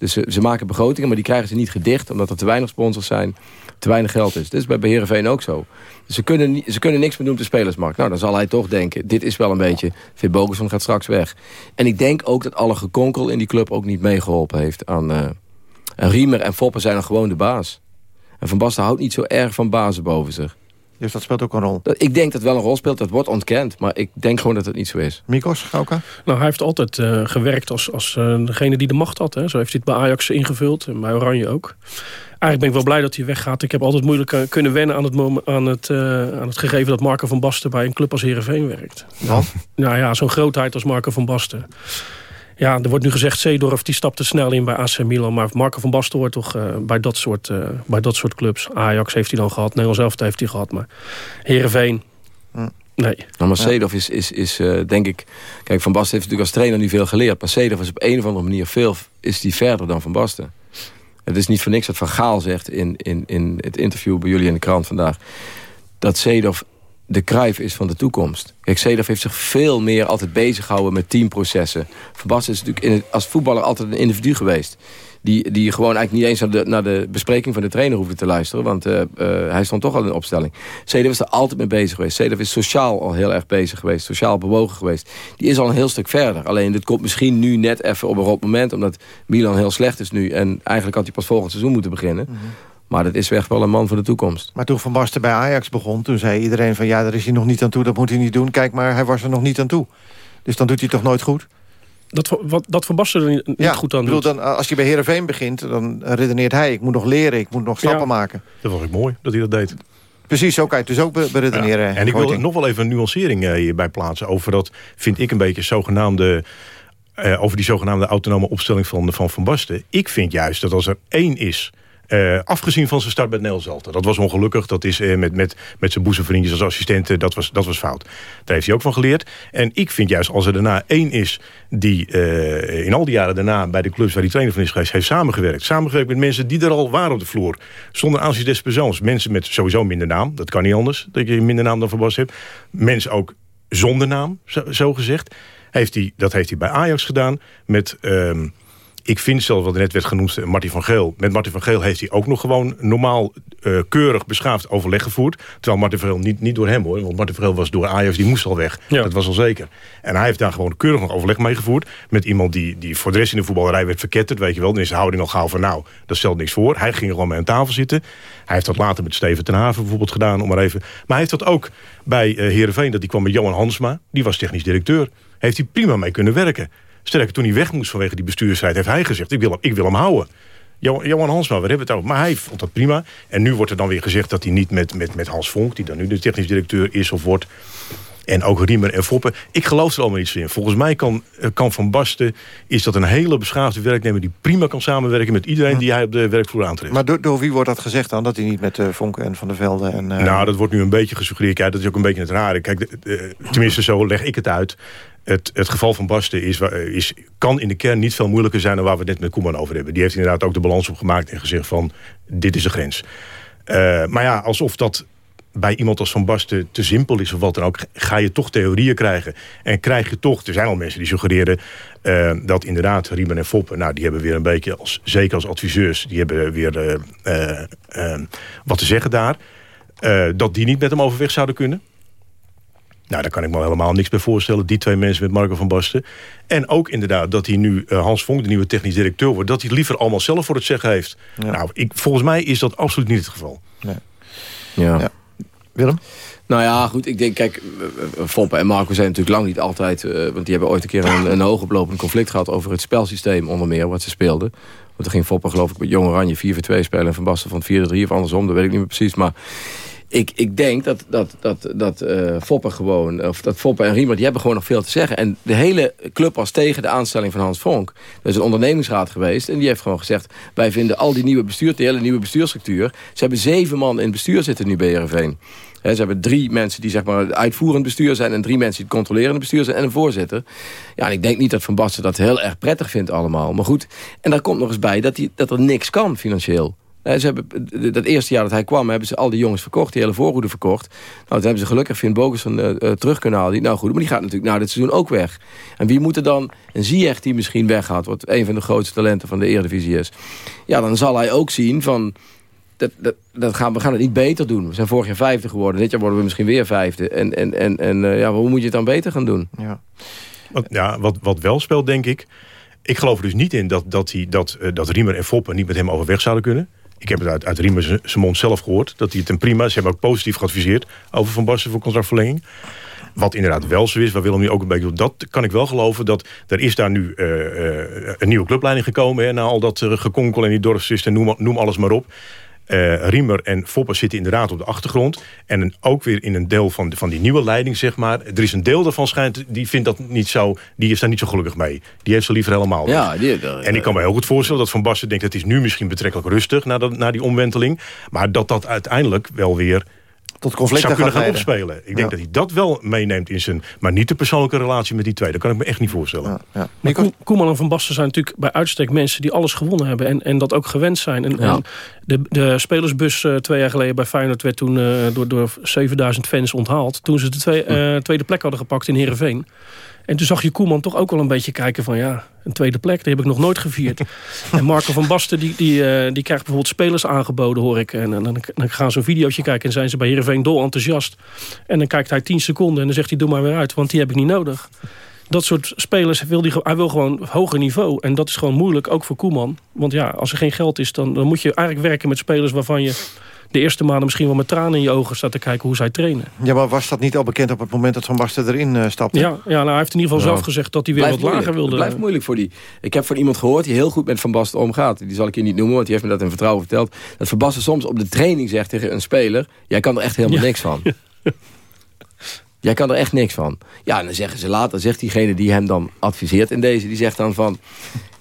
Dus ze, ze, maken begrotingen, maar die krijgen ze niet gedicht... omdat er te weinig sponsors zijn, te weinig geld is. Dit is bij Heerenveen ook zo. Ze, kunnen, ze kunnen niks meer doen op de spelersmarkt. Nou, dan zal hij toch denken, dit is wel een beetje... Vin Bogerson gaat straks weg. En ik denk ook dat alle gekonkel in die club ook niet meegeholpen heeft aan... Uh, en Riemer en Foppen zijn dan gewoon de baas. En Van Basten houdt niet zo erg van bazen boven zich. Dus dat speelt ook een rol? Ik denk dat het wel een rol speelt. Dat wordt ontkend. Maar ik denk gewoon dat het niet zo is. Mikos, Gauka? Nou, hij heeft altijd uh, gewerkt als, als uh, degene die de macht had. Hè. Zo heeft hij het bij Ajax ingevuld. En bij Oranje ook. Eigenlijk ben ik wel blij dat hij weggaat. Ik heb altijd moeilijk uh, kunnen wennen aan het, aan, het, aan het gegeven... dat Marco van Basten bij een club als Heerenveen werkt. Wat? Nou ja, zo'n grootheid als Marco van Basten. Ja, er wordt nu gezegd, Zeedorf die stapte snel in bij AC Milan. Maar Marco van Basten hoort toch uh, bij, dat soort, uh, bij dat soort clubs. Ajax heeft hij dan gehad, Nederlands zelf heeft hij gehad. Maar Heerenveen, hm. nee. Nou, maar Zeedorf is, is, is uh, denk ik... Kijk, Van Basten heeft natuurlijk als trainer niet veel geleerd. Maar Zeedorf is op een of andere manier veel is die verder dan Van Basten. Het is niet voor niks wat Van Gaal zegt in, in, in het interview bij jullie in de krant vandaag. Dat Zeedorf de Cruijff is van de toekomst. Kijk, heeft zich veel meer altijd bezig gehouden met teamprocessen. Basten is natuurlijk in als voetballer altijd een individu geweest. Die, die gewoon eigenlijk niet eens naar de, naar de bespreking van de trainer hoefde te luisteren. Want uh, uh, hij stond toch al in opstelling. Sedaf is er altijd mee bezig geweest. Sedaf is sociaal al heel erg bezig geweest. Sociaal bewogen geweest. Die is al een heel stuk verder. Alleen dit komt misschien nu net even op een rot moment. Omdat Milan heel slecht is nu. En eigenlijk had hij pas volgend seizoen moeten beginnen. -hmm. Maar dat is echt wel een man van de toekomst. Maar toen Van Basten bij Ajax begon... toen zei iedereen van ja, daar is hij nog niet aan toe... dat moet hij niet doen. Kijk, maar hij was er nog niet aan toe. Dus dan doet hij toch nooit goed? Dat, wat, dat Van Basten er niet, ja, goed aan bedoel, doet. Dan, als je bij Heerenveen begint, dan redeneert hij... ik moet nog leren, ik moet nog stappen ja. maken. Dat was ik mooi, dat hij dat deed. Precies, zo kan je het dus ook beredeneren. Ja. En ik wil nog wel even een nuancering uh, hierbij plaatsen... over dat, vind ik een beetje, zogenaamde... Uh, over die zogenaamde autonome opstelling van Van, van Basten. Ik vind juist dat als er één is Uh, afgezien van zijn start met Nel Zelten. Dat was ongelukkig. Dat is uh, met, met, met zijn boezemvriendjes als assistenten. Dat was, dat was fout. Daar heeft hij ook van geleerd. En ik vind juist als er daarna één is... die in al die jaren daarna bij de clubs waar die trainer van is geweest... heeft samengewerkt. Samengewerkt met mensen die er al waren op de vloer. Zonder aanzien des persoons. Mensen met sowieso minder naam. Dat kan niet anders. Dat je minder naam dan Van Bas hebt. Mensen ook zonder naam, zo, gezegd. Heeft hij, dat heeft hij bij Ajax gedaan. Met... Um, ik vind zelfs wat net werd genoemd, Martin van Geel. Met Martin van Geel heeft hij ook nog gewoon normaal uh, keurig beschaafd overleg gevoerd. Terwijl Martin van Geel niet, niet door hem hoor. Want Martin van Geel was door Ajax, die moest al weg. Ja. Dat was al zeker. En hij heeft daar gewoon keurig nog overleg mee gevoerd. Met iemand die, die voor de rest in de voetballerij werd verketterd. Weet je wel, dan is de houding al gauw van nou, dat stelt niks voor. Hij ging er gewoon mee aan tafel zitten. Hij heeft dat later met Steven ten Haven bijvoorbeeld gedaan. Om maar, even. maar hij heeft dat ook bij uh, Heerenveen. Dat die kwam met Johan Hansma. Die was technisch directeur. Heeft hij prima mee kunnen werken. Sterker, toen hij weg moest vanwege die bestuursrijd... heeft hij gezegd, ik wil hem, ik wil hem houden. Johan Hansma, waar hebben we het over? Maar hij vond dat prima. En nu wordt er dan weer gezegd dat hij niet met, met, met Hans Vonk... die dan nu de technisch directeur is of wordt... en ook Riemer en Foppen. Ik geloof er allemaal niet in. Volgens mij kan, kan Van Basten... is dat een hele beschaafde werknemer... die prima kan samenwerken met iedereen die hij op de werkvloer aantreft. Maar door, door wie wordt dat gezegd dan? Dat hij niet met uh, Vonk en Van der Velde... En, uh... Nou, dat wordt nu een beetje gesuggereerd. Ja, dat is ook een beetje het rare. Kijk, de, de, tenminste zo leg ik het uit... Het, het, geval van Basten is, is, kan in de kern niet veel moeilijker zijn... dan waar we het net met Koeman over hebben. Die heeft inderdaad ook de balans opgemaakt en gezegd van... dit is de grens. Uh, maar ja, alsof dat bij iemand als Van Basten te simpel is of wat dan ook... ga je toch theorieën krijgen. En krijg je toch, er zijn al mensen die suggereren... Uh, dat inderdaad Riemen en Foppen... nou, die hebben weer een beetje, als, zeker als adviseurs... die hebben weer uh, wat te zeggen daar. dat die niet met hem overweg zouden kunnen. Nou, daar kan ik me helemaal niks bij voorstellen. Die twee mensen met Marco van Basten. En ook inderdaad dat hij nu uh, Hans Vonk, de nieuwe technisch directeur wordt... dat hij liever allemaal zelf voor het zeggen heeft. Ja. Nou, ik, volgens mij is dat absoluut niet het geval. Nee. Ja. ja. Willem? Nou ja, goed. Ik denk, kijk, Foppe en Marco zijn natuurlijk lang niet altijd... Uh, want die hebben ooit een keer een, een hoogoplopend conflict gehad... over het spelsysteem onder meer, wat ze speelden. Want toen ging Foppe geloof ik met Jong Oranje 4-4-2 spelen... en Van Basten van 4-3 of andersom, dat weet ik niet meer precies. Maar ik, ik denk dat, dat, dat, dat uh, Foppe gewoon, of dat Foppe en Riemer, die hebben gewoon nog veel te zeggen. En de hele club was tegen de aanstelling van Hans Vonk. Er is een ondernemingsraad geweest en die heeft gewoon gezegd... wij vinden al die nieuwe bestuur, de hele nieuwe bestuursstructuur... ze hebben zeven man in het bestuur zitten nu bij Heerenveen. ze hebben drie mensen die zeg maar het uitvoerend bestuur zijn... en drie mensen die het controlerende bestuur zijn en een voorzitter. Ja, en ik denk niet dat Van Basten dat heel erg prettig vindt allemaal. Maar goed, en daar komt nog eens bij dat, die, dat er niks kan financieel. Ze hebben, dat eerste jaar dat hij kwam, hebben ze al die jongens verkocht. Die hele voorhoede verkocht. Nou, dat hebben ze gelukkig Finn Bogerson uh, uh, terug kunnen halen. nou goed, maar die gaat natuurlijk na dit seizoen ook weg. En wie moet er dan, een Ziyech die misschien weggaat... wat een van de grootste talenten van de Eredivisie is. Ja, dan zal hij ook zien van... Dat, dat, dat gaan, we gaan het niet beter doen. We zijn vorig jaar vijfde geworden. Dit jaar worden we misschien weer vijfde. En, en, en, en uh, ja, hoe moet je het dan beter gaan doen? Ja, wat, ja, wat, wat wel speelt, denk ik... Ik geloof er dus niet in dat, dat, hij, dat, dat Riemer en Foppen niet met hem overweg zouden kunnen. Ik heb het uit, uit mond zelf gehoord. Dat hij het een prima... Ze hebben ook positief geadviseerd over Van Basten voor contractverlenging. Wat inderdaad wel zo is, waar Willem nu ook een beetje... dat kan ik wel geloven, dat er is daar nu uh, uh, een nieuwe clubleiding gekomen... Hè, na al dat uh, gekonkel en die dorpsisten, noem, noem alles maar op. Uh, Riemer en Foppen zitten inderdaad op de achtergrond. En ook weer in een deel van, van die nieuwe leiding, zeg maar. Er is een deel daarvan schijnt, die vindt dat niet zo... die is daar niet zo gelukkig mee. Die heeft ze liever helemaal ja, die, En ik kan me heel goed voorstellen dat Van Basten denkt... het is nu misschien betrekkelijk rustig na, dat, na die omwenteling. Maar dat dat uiteindelijk wel weer tot conflicten zou kunnen gaan opspelen. Ik denk dat hij dat wel meeneemt in zijn... maar niet de persoonlijke relatie met die twee. Dat kan ik me echt niet voorstellen. Ja, ja. Maar Ko Koeman en Van Basten zijn natuurlijk bij uitstek mensen... die alles gewonnen hebben en, en dat ook gewend zijn. En, ja. en de, de spelersbus uh, twee jaar geleden bij Feyenoord... werd toen uh, door, door 7000 fans onthaald. Toen ze de twee, uh, tweede plek hadden gepakt in Heerenveen. En toen zag je Koeman toch ook wel een beetje kijken van... ja, een tweede plek, die heb ik nog nooit gevierd. en Marco van Basten, die, die, uh, die krijgt bijvoorbeeld spelers aangeboden, hoor ik. En, en dan, dan gaan ze een videootje kijken en zijn ze bij Heerenveen dol enthousiast. En dan kijkt hij 10 seconden en dan zegt hij, doe maar weer uit, want die heb ik niet nodig. Dat soort spelers wil hij, hij wil gewoon hoger niveau. En dat is gewoon moeilijk, ook voor Koeman. Want ja, als er geen geld is, dan, dan moet je eigenlijk werken met spelers waarvan je de eerste maanden misschien wel met tranen in je ogen staat te kijken hoe zij trainen. Ja, maar was dat niet al bekend op het moment dat Van Basten erin uh, stapte? Ja, ja nou, hij heeft in ieder geval Ja. zelf gezegd dat hij weer Blijft wat lager wilde. Het blijft moeilijk voor die. Ik heb van iemand gehoord die heel goed met Van Basten omgaat. Die zal ik je niet noemen, want die heeft me dat in vertrouwen verteld. Dat Van Basten soms op de training zegt tegen een speler... jij kan er echt helemaal Ja. niks van. Jij kan er echt niks van. Ja, en dan zeggen ze later, zegt diegene die hem dan adviseert in deze... die zegt dan van,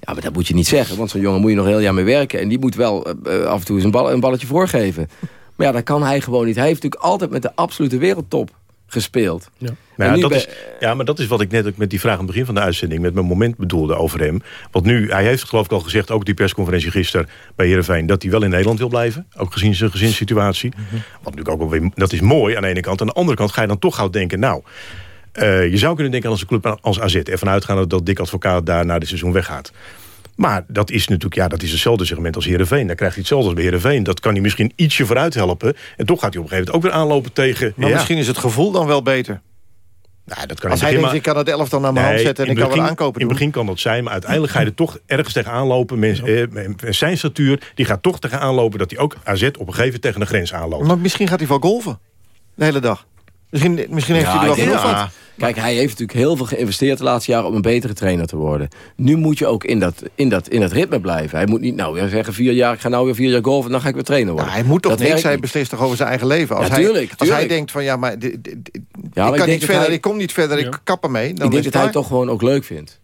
ja, maar dat moet je niet zeggen. Want zo'n jongen moet je nog heel jaar mee werken. En die moet wel eh, eh, af en toe eens een, bal, een balletje voorgeven. Maar ja, dat kan hij gewoon niet. Hij heeft natuurlijk altijd met de absolute wereldtop gespeeld. Ja. Nu dat is, ja, maar dat is wat ik net ook met die vraag aan het begin van de uitzending... met mijn moment bedoelde over hem. Want nu, hij heeft geloof ik al gezegd, ook die persconferentie gisteren bij Heerenveen... dat hij wel in Nederland wil blijven, ook gezien zijn gezinssituatie. Wat natuurlijk ook wel weer, dat is mooi aan de ene kant. Aan de andere kant ga je dan toch gauw denken, nou... eh, je zou kunnen denken als een club als AZ... ervan uitgaan dat Dick Advocaat daar na dit seizoen weggaat. Maar dat is natuurlijk, ja, dat is hetzelfde segment als Heerenveen. Dan krijgt hij hetzelfde als bij Heerenveen. Dat kan hij misschien ietsje vooruit helpen. En toch gaat hij op een gegeven moment ook weer aanlopen tegen... Maar ja, misschien is het gevoel dan wel beter. nou, dat kan Als hij begin denkt, ik kan het elftal naar mijn hand zetten... en ik kan het wel aankopen In het begin kan dat zijn, maar uiteindelijk ga je er toch ergens tegenaan lopen. Mensen, eh, zijn statuur, die gaat toch tegenaan lopen... dat hij ook AZ op een gegeven moment tegen de grens aanloopt. Maar misschien gaat hij wel golven. De hele dag. Misschien, misschien heeft Ja, hij er wel genoeg van. Kijk, hij heeft natuurlijk heel veel geïnvesteerd de laatste jaren... om een betere trainer te worden. Nu moet je ook in dat, in dat, in dat ritme blijven. Hij moet niet nou weer zeggen, vier jaar, ik ga nou weer vier jaar golven... en dan ga ik weer trainer worden. hij moet toch Dat niks, hij niet. beslist toch over zijn eigen leven. Als, Ja, hij, tuurlijk, als hij tuurlijk. denkt van ja, maar dit- dit- dit- maar ik kan niet verder, hij- ik kom niet verder, ik kap ermee. Dan ik denk dat hij het toch gewoon ook leuk vindt.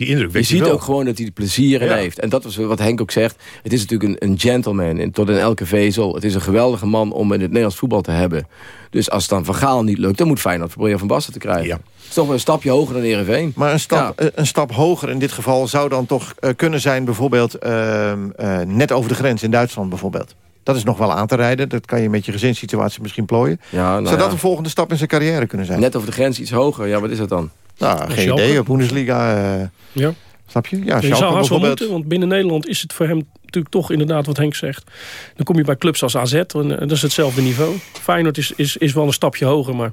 Die indruk Je ziet wel. ook gewoon dat hij er plezier in Ja. heeft. En dat was wat Henk ook zegt. Het is natuurlijk een, een gentleman in, tot in elke vezel. Het is een geweldige man om in het Nederlands voetbal te hebben. Dus als het dan Van Gaal niet lukt... dan moet Feyenoord proberen Van Basten te krijgen. Het is toch wel een stapje hoger dan Ereveen. Maar een stap, eh, een stap hoger in dit geval zou dan toch eh, kunnen zijn... bijvoorbeeld ehm, eh, net over de grens in Duitsland bijvoorbeeld. Dat is nog wel aan te rijden. Dat kan je met je gezinssituatie misschien plooien. Ja, nou zou dat ja. een volgende stap in zijn carrière kunnen zijn? Net over de grens iets hoger. Ja, wat is dat dan? Nou, geen Schalke. idee. Op Bundesliga... eh, Ja. Snap je? Ja, je zou haast wel moeten, want binnen Nederland is het voor hem natuurlijk toch inderdaad wat Henk zegt. Dan kom je bij clubs als AZ, en, eh, dat is hetzelfde niveau. Feyenoord is, is, is wel een stapje hoger, maar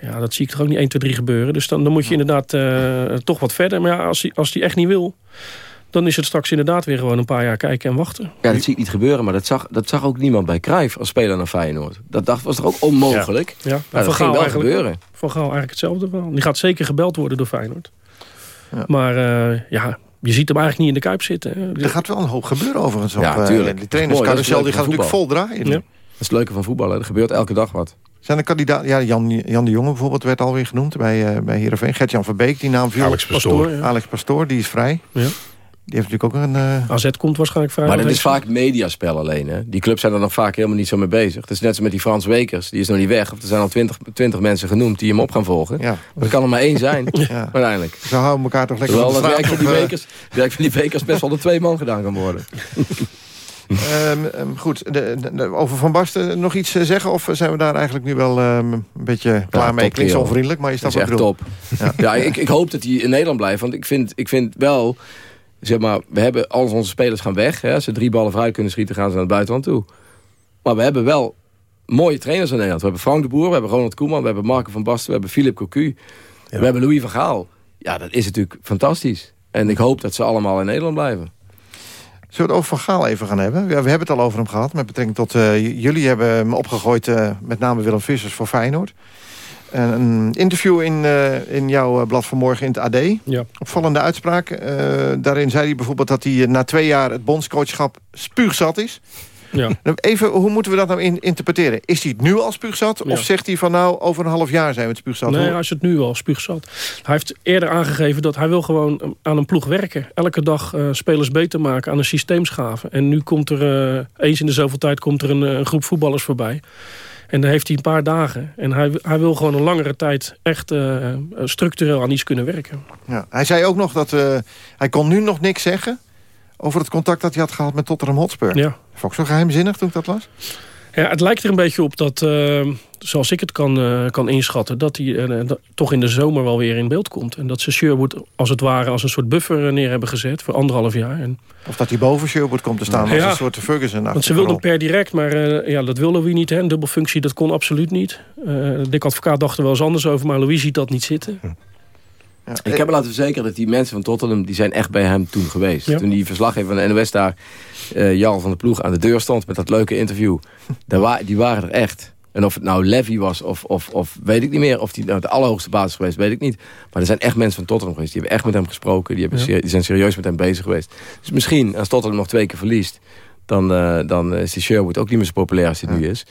ja, dat zie ik toch ook niet 1, 2, 3 gebeuren. Dus dan, dan moet je inderdaad eh, toch wat verder. Maar ja, als hij, als hij echt niet wil, dan is het straks inderdaad weer gewoon een paar jaar kijken en wachten. Ja, dat zie ik niet gebeuren, maar dat zag, dat zag ook niemand bij Cruijff als speler naar Feyenoord. Dat dacht, was toch ook onmogelijk? Ja, ja. Maar Van dat Gaal ging wel gebeuren. Van Gaal eigenlijk hetzelfde verhaal. Die gaat zeker gebeld worden door Feyenoord. Maar eh, ja, je ziet hem eigenlijk niet in de Kuip zitten. hè. Er gaat wel een hoop gebeuren overigens op. Ja, eh, tuurlijk. die trainerscarousel leuk die gaat natuurlijk vol draaien. Ja. Dat is het leuke van voetballen. Er gebeurt elke dag wat. Zijn er kandidaten? Ja, Jan, Jan de Jonge bijvoorbeeld werd alweer genoemd bij, eh bij Heerenveen. Gert-Jan Verbeek, die naam viel. Alex Pastoor. Pastoor, ja. Alex Pastoor, die is vrij. Ja. Die heeft natuurlijk ook een... eh, AZ komt waarschijnlijk vrij. Maar dat is vaak mediaspel alleen. Hè? Die clubs zijn er nog vaak helemaal niet zo mee bezig. Het is net zo met die Frans Wekers. Die is nog niet weg. Of er zijn al twintig, twintig mensen genoemd die hem op gaan volgen. ja. Maar er kan er maar één zijn, Ja. uiteindelijk. Ze houden elkaar toch lekker Terwijl op de werk van, die eh, Wekers, werk van die Wekers best wel door twee man gedaan kan worden. Ehm, ehm, goed, de, de- de- over Van Basten nog iets eh, zeggen? Of zijn we daar eigenlijk nu wel ehm, een beetje klaar mee? Klinkt onvriendelijk, maar je Dat staat wat echt bedoel. top. Ja, ik, ik hoop dat hij in Nederland blijft. Want ik vind, ik vind wel... Zeg maar, we hebben al onze spelers gaan weg. Hè. Als ze drie ballen vooruit kunnen schieten, gaan ze naar het buitenland toe. Maar we hebben wel mooie trainers in Nederland. We hebben Frank de Boer, we hebben Ronald Koeman... we hebben Marco van Basten, we hebben Philip Cocu... we hebben Louis van Gaal. Ja, dat is natuurlijk fantastisch. En ik hoop dat ze allemaal in Nederland blijven. Zullen we het over Van Gaal even gaan hebben? Ja, we hebben het al over hem gehad met betrekking tot... eh, jullie hebben hem opgegooid, eh, met name Willem Vissers voor Feyenoord. En een interview in, eh, in jouw eh, blad vanmorgen in het AD. Ja. Opvallende uitspraak. Eh, daarin zei hij bijvoorbeeld dat hij eh, na twee jaar het bondscoachschap spuugzat is. Ja. Nou, Even, hoe moeten we dat nou in, interpreteren? Is hij het nu al spuugzat? Ja. Of zegt hij van nou, over een half jaar zijn we het spuugzat? Nee, hij is het nu al spuugzat. Hij heeft eerder aangegeven dat hij wil gewoon eh, aan een ploeg werken. Elke dag eh, spelers beter maken, aan een systeemschaven. En nu komt er, eh, eens in de zoveel tijd, komt er een, eh, een groep voetballers voorbij. En dan heeft hij een paar dagen. En hij, hij wil gewoon een langere tijd echt eh, eh, structureel aan iets kunnen werken. Ja. Hij zei ook nog dat uh, hij kon nu nog niks zeggen... over het contact dat hij had gehad met Tottenham Hotspur. Ja. Vond ik zo geheimzinnig toen ik dat las? Ja, het lijkt er een beetje op dat, uh, zoals ik het kan, uh, kan inschatten... dat hij uh, dat toch in de zomer wel weer in beeld komt. En dat ze Sherwood als het ware als een soort buffer neer hebben gezet... voor anderhalf jaar. En... Of dat hij boven Sherwood komt te staan als een soort Ferguson. Want ze wilden per direct, maar ja, dat wil Louis niet. Hè. Een dubbelfunctie, dat kon absoluut niet. Dick Advocaat dacht er wel eens anders over, maar Louis ziet dat niet zitten. Hm. Ja, ik heb me laten verzekeren dat die mensen van Tottenham... die zijn echt bij hem toen geweest. Ja. Toen die verslaggever van de NOS daar... Uh, Jan van de Ploeg aan de deur stond met dat leuke interview. Daar wa die waren er echt. En of het nou Levy was of, of, of weet ik niet meer... of die nou de allerhoogste basis geweest, weet ik niet. Maar er zijn echt mensen van Tottenham geweest. Die hebben echt met hem gesproken. Die, hebben ja. die zijn serieus met hem bezig geweest. Dus misschien, als Tottenham nog twee keer verliest... dan, uh, dan is die Sherwood ook niet meer zo populair als hij nu is.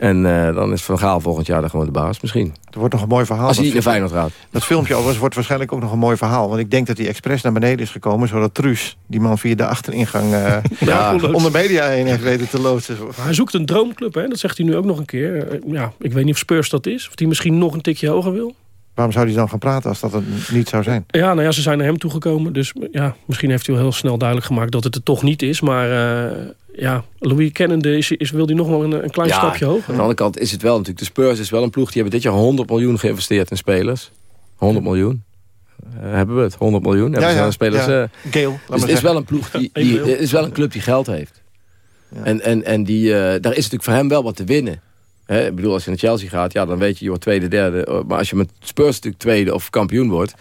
En uh, dan is Van Gaal volgend jaar dan gewoon de baas misschien. Het wordt nog een mooi verhaal. Als hij naar Feyenoord gaat. Dat filmpje overigens wordt waarschijnlijk ook nog een mooi verhaal. Want ik denk dat hij expres naar beneden is gekomen... zodat Truus, die man via de achteringang... Uh, ja, onder media heen heeft weten te loodsen. Hij zoekt een droomclub, hè? dat zegt hij nu ook nog een keer. Uh, ja, ik weet niet of Spurs dat is. Of hij misschien nog een tikje hoger wil. Waarom zou hij dan gaan praten als dat het niet zou zijn? Ja, nou ja, ze zijn naar hem toegekomen. Dus ja, misschien heeft hij wel heel snel duidelijk gemaakt dat het er toch niet is. Maar uh, ja, Louis kennende is, is, wil hij nog wel een, een klein ja, stapje hoger. Aan de andere kant is het wel natuurlijk... De Spurs is wel een ploeg, die hebben dit jaar 100 miljoen geïnvesteerd in spelers. 100 miljoen. Uh, hebben we het, 100 miljoen. Ja, ja, spelers, ja. Uh, Gale, dus het is wel een ploeg die, die het is wel een club die geld heeft. Ja. En, en, en die, uh, daar is natuurlijk voor hem wel wat te winnen. He, ik bedoel, als je naar Chelsea gaat, ja, dan weet je, je wordt tweede, derde. Maar als je met Spurs natuurlijk tweede of kampioen wordt...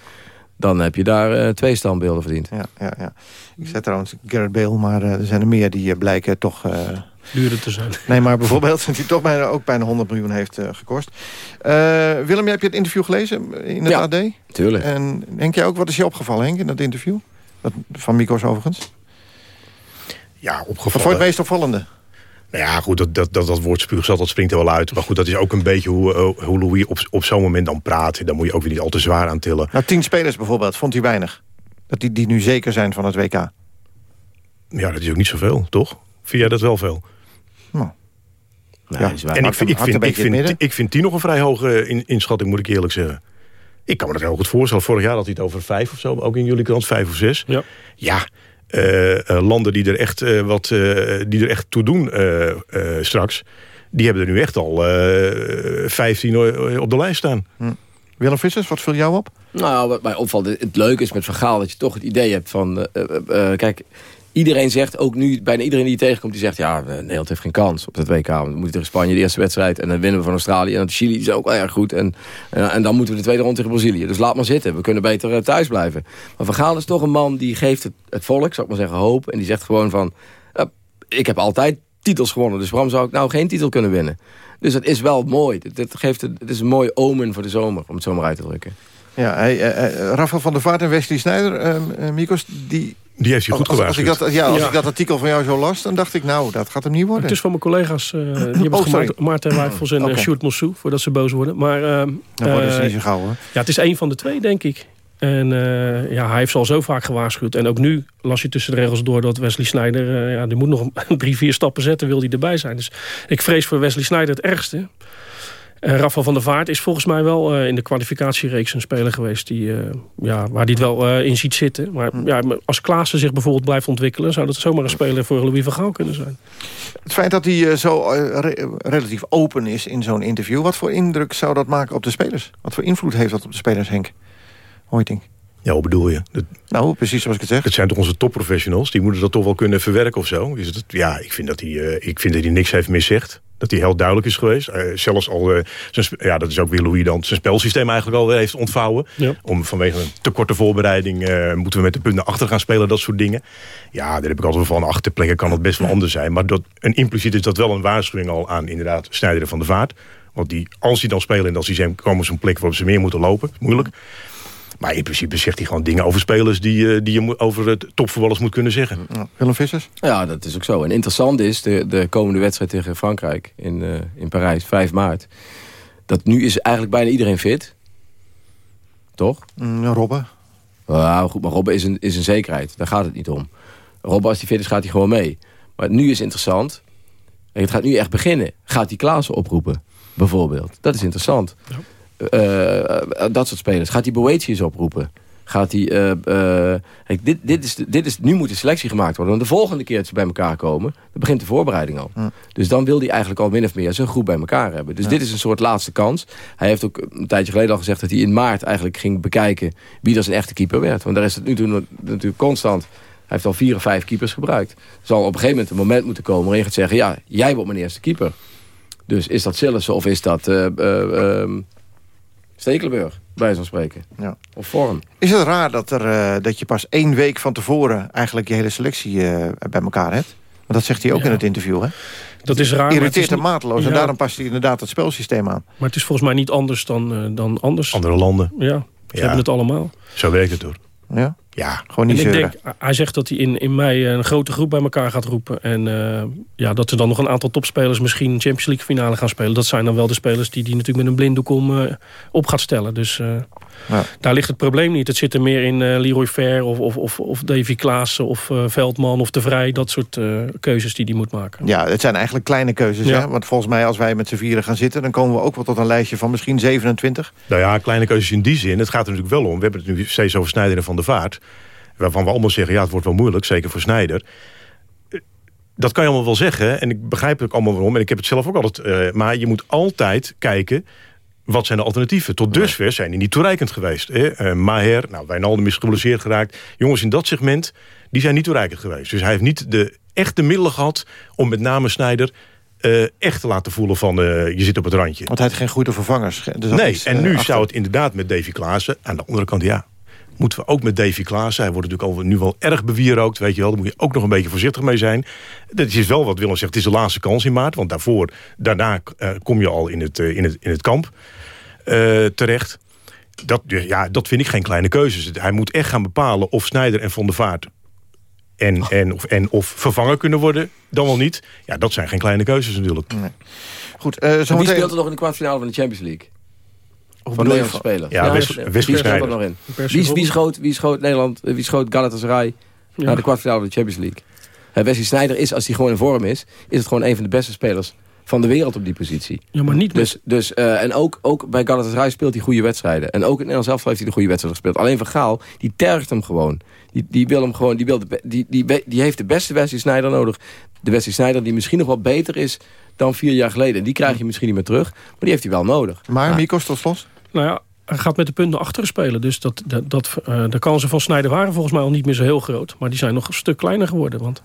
dan heb je daar uh, twee standbeelden verdiend. Ja, ja, ja. Ik zei trouwens Garrett Bale, maar uh, er zijn er meer die blijken toch... Uh... Duurder te zijn. Nee, maar bijvoorbeeld die toch bijna, ook bijna 100 miljoen heeft gekost. Willem, heb je het interview gelezen in het ja, AD? tuurlijk. En denk jij ook, wat is je opgevallen, Henk, in dat interview? Dat, van Mikos overigens. Ja, opgevallen. Wat vond je het meest opvallende? Nou ja, goed, dat, dat, dat, dat woord spuugzat, dat springt er wel uit. Maar goed, dat is ook een beetje hoe, uh, hoe Louis op, op zo'n moment dan praat. Daar moet je ook weer niet al te zwaar aan tillen. Nou, tien spelers bijvoorbeeld, vond hij weinig? Dat die, die nu zeker zijn van het WK? Ja, dat is ook niet zoveel, toch? Vind jij dat wel veel? Nou. Ja, ja. En ik vind, ik, vind, ik, vind, ik vind die nog een vrij hoge in, inschatting, moet ik eerlijk zeggen. Ik kan me dat heel goed voorstellen. Vorig jaar had hij het over vijf of zo, ook in jullie krant, vijf of zes. Ja. Ja, landen die er echt, uh, wat, die er echt toe doen straks... die hebben er nu echt al 15 op de lijst staan. Hm. Willem Vissers, wat viel jou op? Nou, wat mij opvalt, het leuke is met Van Gaal... dat je toch het idee hebt van... kijk, iedereen zegt, ook nu bijna iedereen die je tegenkomt... die zegt, ja, Nederland heeft geen kans op dat WK. We moeten tegen Spanje de eerste wedstrijd... en dan winnen we van Australië. En Chili is ook erg goed. En, en, en, dan moeten we de tweede ronde tegen Brazilië. Dus laat maar zitten. We kunnen beter thuis blijven. Maar Van Gaal is toch een man die geeft het, het volk, zou ik maar zeggen, hoop. En die zegt gewoon van... ik heb altijd titels gewonnen. Dus waarom zou ik nou geen titel kunnen winnen? Dus het is wel mooi. Het, geeft, het is een mooi omen voor de zomer, om het zo maar uit te drukken. Ja, hij, Rafael van der Vaart en Wesley Sneijder, uh, Mikos, die... Die heeft je goed als, als, ik dat, ja, als ik dat artikel van jou zo las, dan dacht ik, nou, dat gaat hem niet worden. Het is van mijn collega's, uh, die hebben oh, gemaakt. Maarten Wijfels en okay. Sjoerd Mossou, voordat ze boos worden. Maar, dan worden ze niet zo gauw, hoor. Ja, het is één van de twee, denk ik. En uh, ja, hij heeft ze al zo vaak gewaarschuwd. En ook nu las je tussen de regels door dat Wesley Sneijder... Uh, ja, die moet nog drie, vier stappen zetten, wil hij erbij zijn. Dus ik vrees voor Wesley Sneijder het ergste. En Rafa van der Vaart is volgens mij wel uh, in de kwalificatiereeks een speler geweest... Die, ja, waar hij het wel in ziet zitten. Maar ja, als Klaassen zich bijvoorbeeld blijft ontwikkelen... zou dat zomaar een speler voor Louis van Gaal kunnen zijn. Het feit dat hij zo re relatief open is in zo'n interview... wat voor indruk zou dat maken op de spelers? Wat voor invloed heeft dat op de spelers, Henk? Hoiting. Ja, hoe bedoel je? Dat, nou, precies zoals ik het zeg. Het zijn toch onze topprofessionals? Die moeten dat toch wel kunnen verwerken of zo? Is het, ja, ik vind dat hij, uh, ik vind dat hij niks heeft miszegd. Dat hij heel duidelijk is geweest. Uh, zelfs al, uh, zijn, ja, dat is ook weer Louis dan, zijn spelsysteem eigenlijk al heeft ontvouwen. Ja. Om vanwege een te korte voorbereiding moeten we met de punten achter gaan spelen. Dat soort dingen. Ja, daar heb ik altijd van. Achterplekken kan het best wel anders zijn. Maar dat, een impliciet is dat wel een waarschuwing al aan inderdaad Snijderen van de Vaart. Want die, als hij dan spelen in dat systeem, komen ze een plek waarop ze meer moeten lopen. Moeilijk. Maar in principe zegt hij gewoon dingen over spelers... die, eh, die je over het topvoetballers moet kunnen zeggen. Ja. Willem Vissers? Ja, dat is ook zo. En interessant is, de, de komende wedstrijd tegen Frankrijk... in, uh, in Parijs, 5 maart... dat nu is eigenlijk bijna iedereen fit. Toch? Mm, Robben? Nou, goed, maar Robben is een, is een zekerheid. Daar gaat het niet om. Robben, als hij fit is, gaat hij gewoon mee. Maar nu is interessant... Het gaat nu echt beginnen. Gaat hij Klaassen oproepen, bijvoorbeeld? Dat is interessant. Ja. Uh, dat soort spelers. Gaat hij Boetius oproepen? Gaat hij... Uh, dit, dit, is, dit is, nu moet de selectie gemaakt worden. Want de volgende keer dat ze bij elkaar komen... dan begint de voorbereiding al. Ja. Dus dan wil hij eigenlijk al min of meer zijn groep bij elkaar hebben. Dus ja. dit is een soort laatste kans. Hij heeft ook een tijdje geleden al gezegd... dat hij in maart eigenlijk ging bekijken... wie dat zijn echte keeper werd. Want daar is het nu natuurlijk constant... Hij heeft al vier of vijf keepers gebruikt. Er zal op een gegeven moment een moment moeten komen... waarin je gaat zeggen... ja, jij wordt mijn eerste keeper. Dus is dat Sillissen of is dat... Uh, uh, Stekelenburg, bij zo'n spreken. Ja. Of vorm. Is het raar dat, er, uh, dat je pas één week van tevoren... eigenlijk je hele selectie uh, bij elkaar hebt? Want dat zegt hij ook ja. in het interview, hè? Dat is raar. Irriteert hem mateloos. Ja. En daarom past hij inderdaad het spelsysteem aan. Maar het is volgens mij niet anders dan, uh, dan anders. Andere landen. Ja, ze hebben het allemaal. Zo werkt het, hoor. Ja? Ja, gewoon niet ik denk, Hij zegt dat hij in, in mei een grote groep bij elkaar gaat roepen. En uh, ja, dat er dan nog een aantal topspelers misschien Champions League finale gaan spelen. Dat zijn dan wel de spelers die die natuurlijk met een blinddoek om uh, op gaat stellen. Dus uh, ja. daar ligt het probleem niet. Het zit er meer in Leroy Fair of, of, of, of Davy Klaassen of Veldman of De Vrij. Dat soort keuzes die hij moet maken. Ja, het zijn eigenlijk kleine keuzes. Ja. Hè? Want volgens mij als wij met z'n vieren gaan zitten... dan komen we ook wel tot een lijstje van misschien 27. Nou ja, kleine keuzes in die zin. Het gaat er natuurlijk wel om. We hebben het nu steeds over Snijder en Van de Vaart waarvan we allemaal zeggen... ja, het wordt wel moeilijk, zeker voor Snijder. Dat kan je allemaal wel zeggen. En ik begrijp het ook allemaal waarom. En ik heb het zelf ook altijd... Uh, maar je moet altijd kijken... Wat zijn de alternatieven? Tot dusver zijn die niet toereikend geweest. Hè? Uh, Maher, nou, Wijnaldum is geblesseerd geraakt. Jongens in dat segment, die zijn niet toereikend geweest. Dus hij heeft niet de echte middelen gehad... om met name Snijder uh, echt te laten voelen van uh, je zit op het randje. Want hij heeft geen goede vervangers. Dus nee, is, en nu achter... zou het inderdaad met Davy Klaassen... aan de andere kant, ja, moeten we ook met Davy Klaassen. Hij wordt natuurlijk al nu wel erg bewierookt, weet je wel. Daar moet je ook nog een beetje voorzichtig mee zijn. Dat is wel wat Willem zegt, het is de laatste kans in maart. Want daarvoor, daarna uh, kom je al in het, uh, in het, in het kamp uh, terecht. Dat, ja, dat vind ik geen kleine keuzes. Hij moet echt gaan bepalen of Snijder en Van der Vaart... En, en, of, en of vervangen kunnen worden, dan wel niet. Ja, dat zijn geen kleine keuzes natuurlijk. Nee. Goed, zo Wie meteen... speelt er nog in de kwartfinale van de Champions League? Van Nederlandse spelers. Ja, ja Wie speelt er nog in? Wie, wie, schoot, wie schoot Nederland, wie schoot Galatasaray ja. naar de kwartfinale van de Champions League? Uh, Wesley Sneijder is, als hij gewoon in vorm is... is het gewoon een van de beste spelers van de wereld op die positie. Ja, maar niet dus, dus uh, En ook, ook bij Galatasaray speelt hij goede wedstrijden. En ook in Nederland zelf heeft hij de goede wedstrijden gespeeld. Alleen Van Gaal, die tergt hem gewoon. Die, die wil hem gewoon, die, wil de, die, die, die heeft de beste Wesley Sneijder nodig. De Wesley Sneijder die misschien nog wel beter is dan vier jaar geleden. En die krijg je misschien niet meer terug. Maar die heeft hij wel nodig. Maar, Mikos, tot slot? Nou ja, hij gaat met de punten achteren spelen. Dus dat, dat, uh, de kansen van Snijder waren volgens mij al niet meer zo heel groot. Maar die zijn nog een stuk kleiner geworden. Want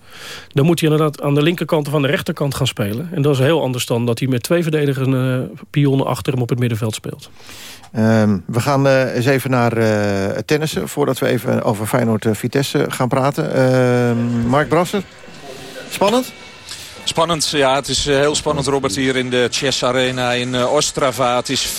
dan moet hij inderdaad aan de linkerkant of aan de rechterkant gaan spelen. En dat is heel anders dan dat hij met twee verdedigende pionnen achter hem op het middenveld speelt. Um, we gaan uh, eens even naar tennissen... voordat we even over Feyenoord-Vitesse gaan praten. Uh, Mark Brasser, spannend? Spannend, ja. Het is eh, heel spannend, Robert, hier in de Chess Arena in eh, Ostrava. Het is 5-5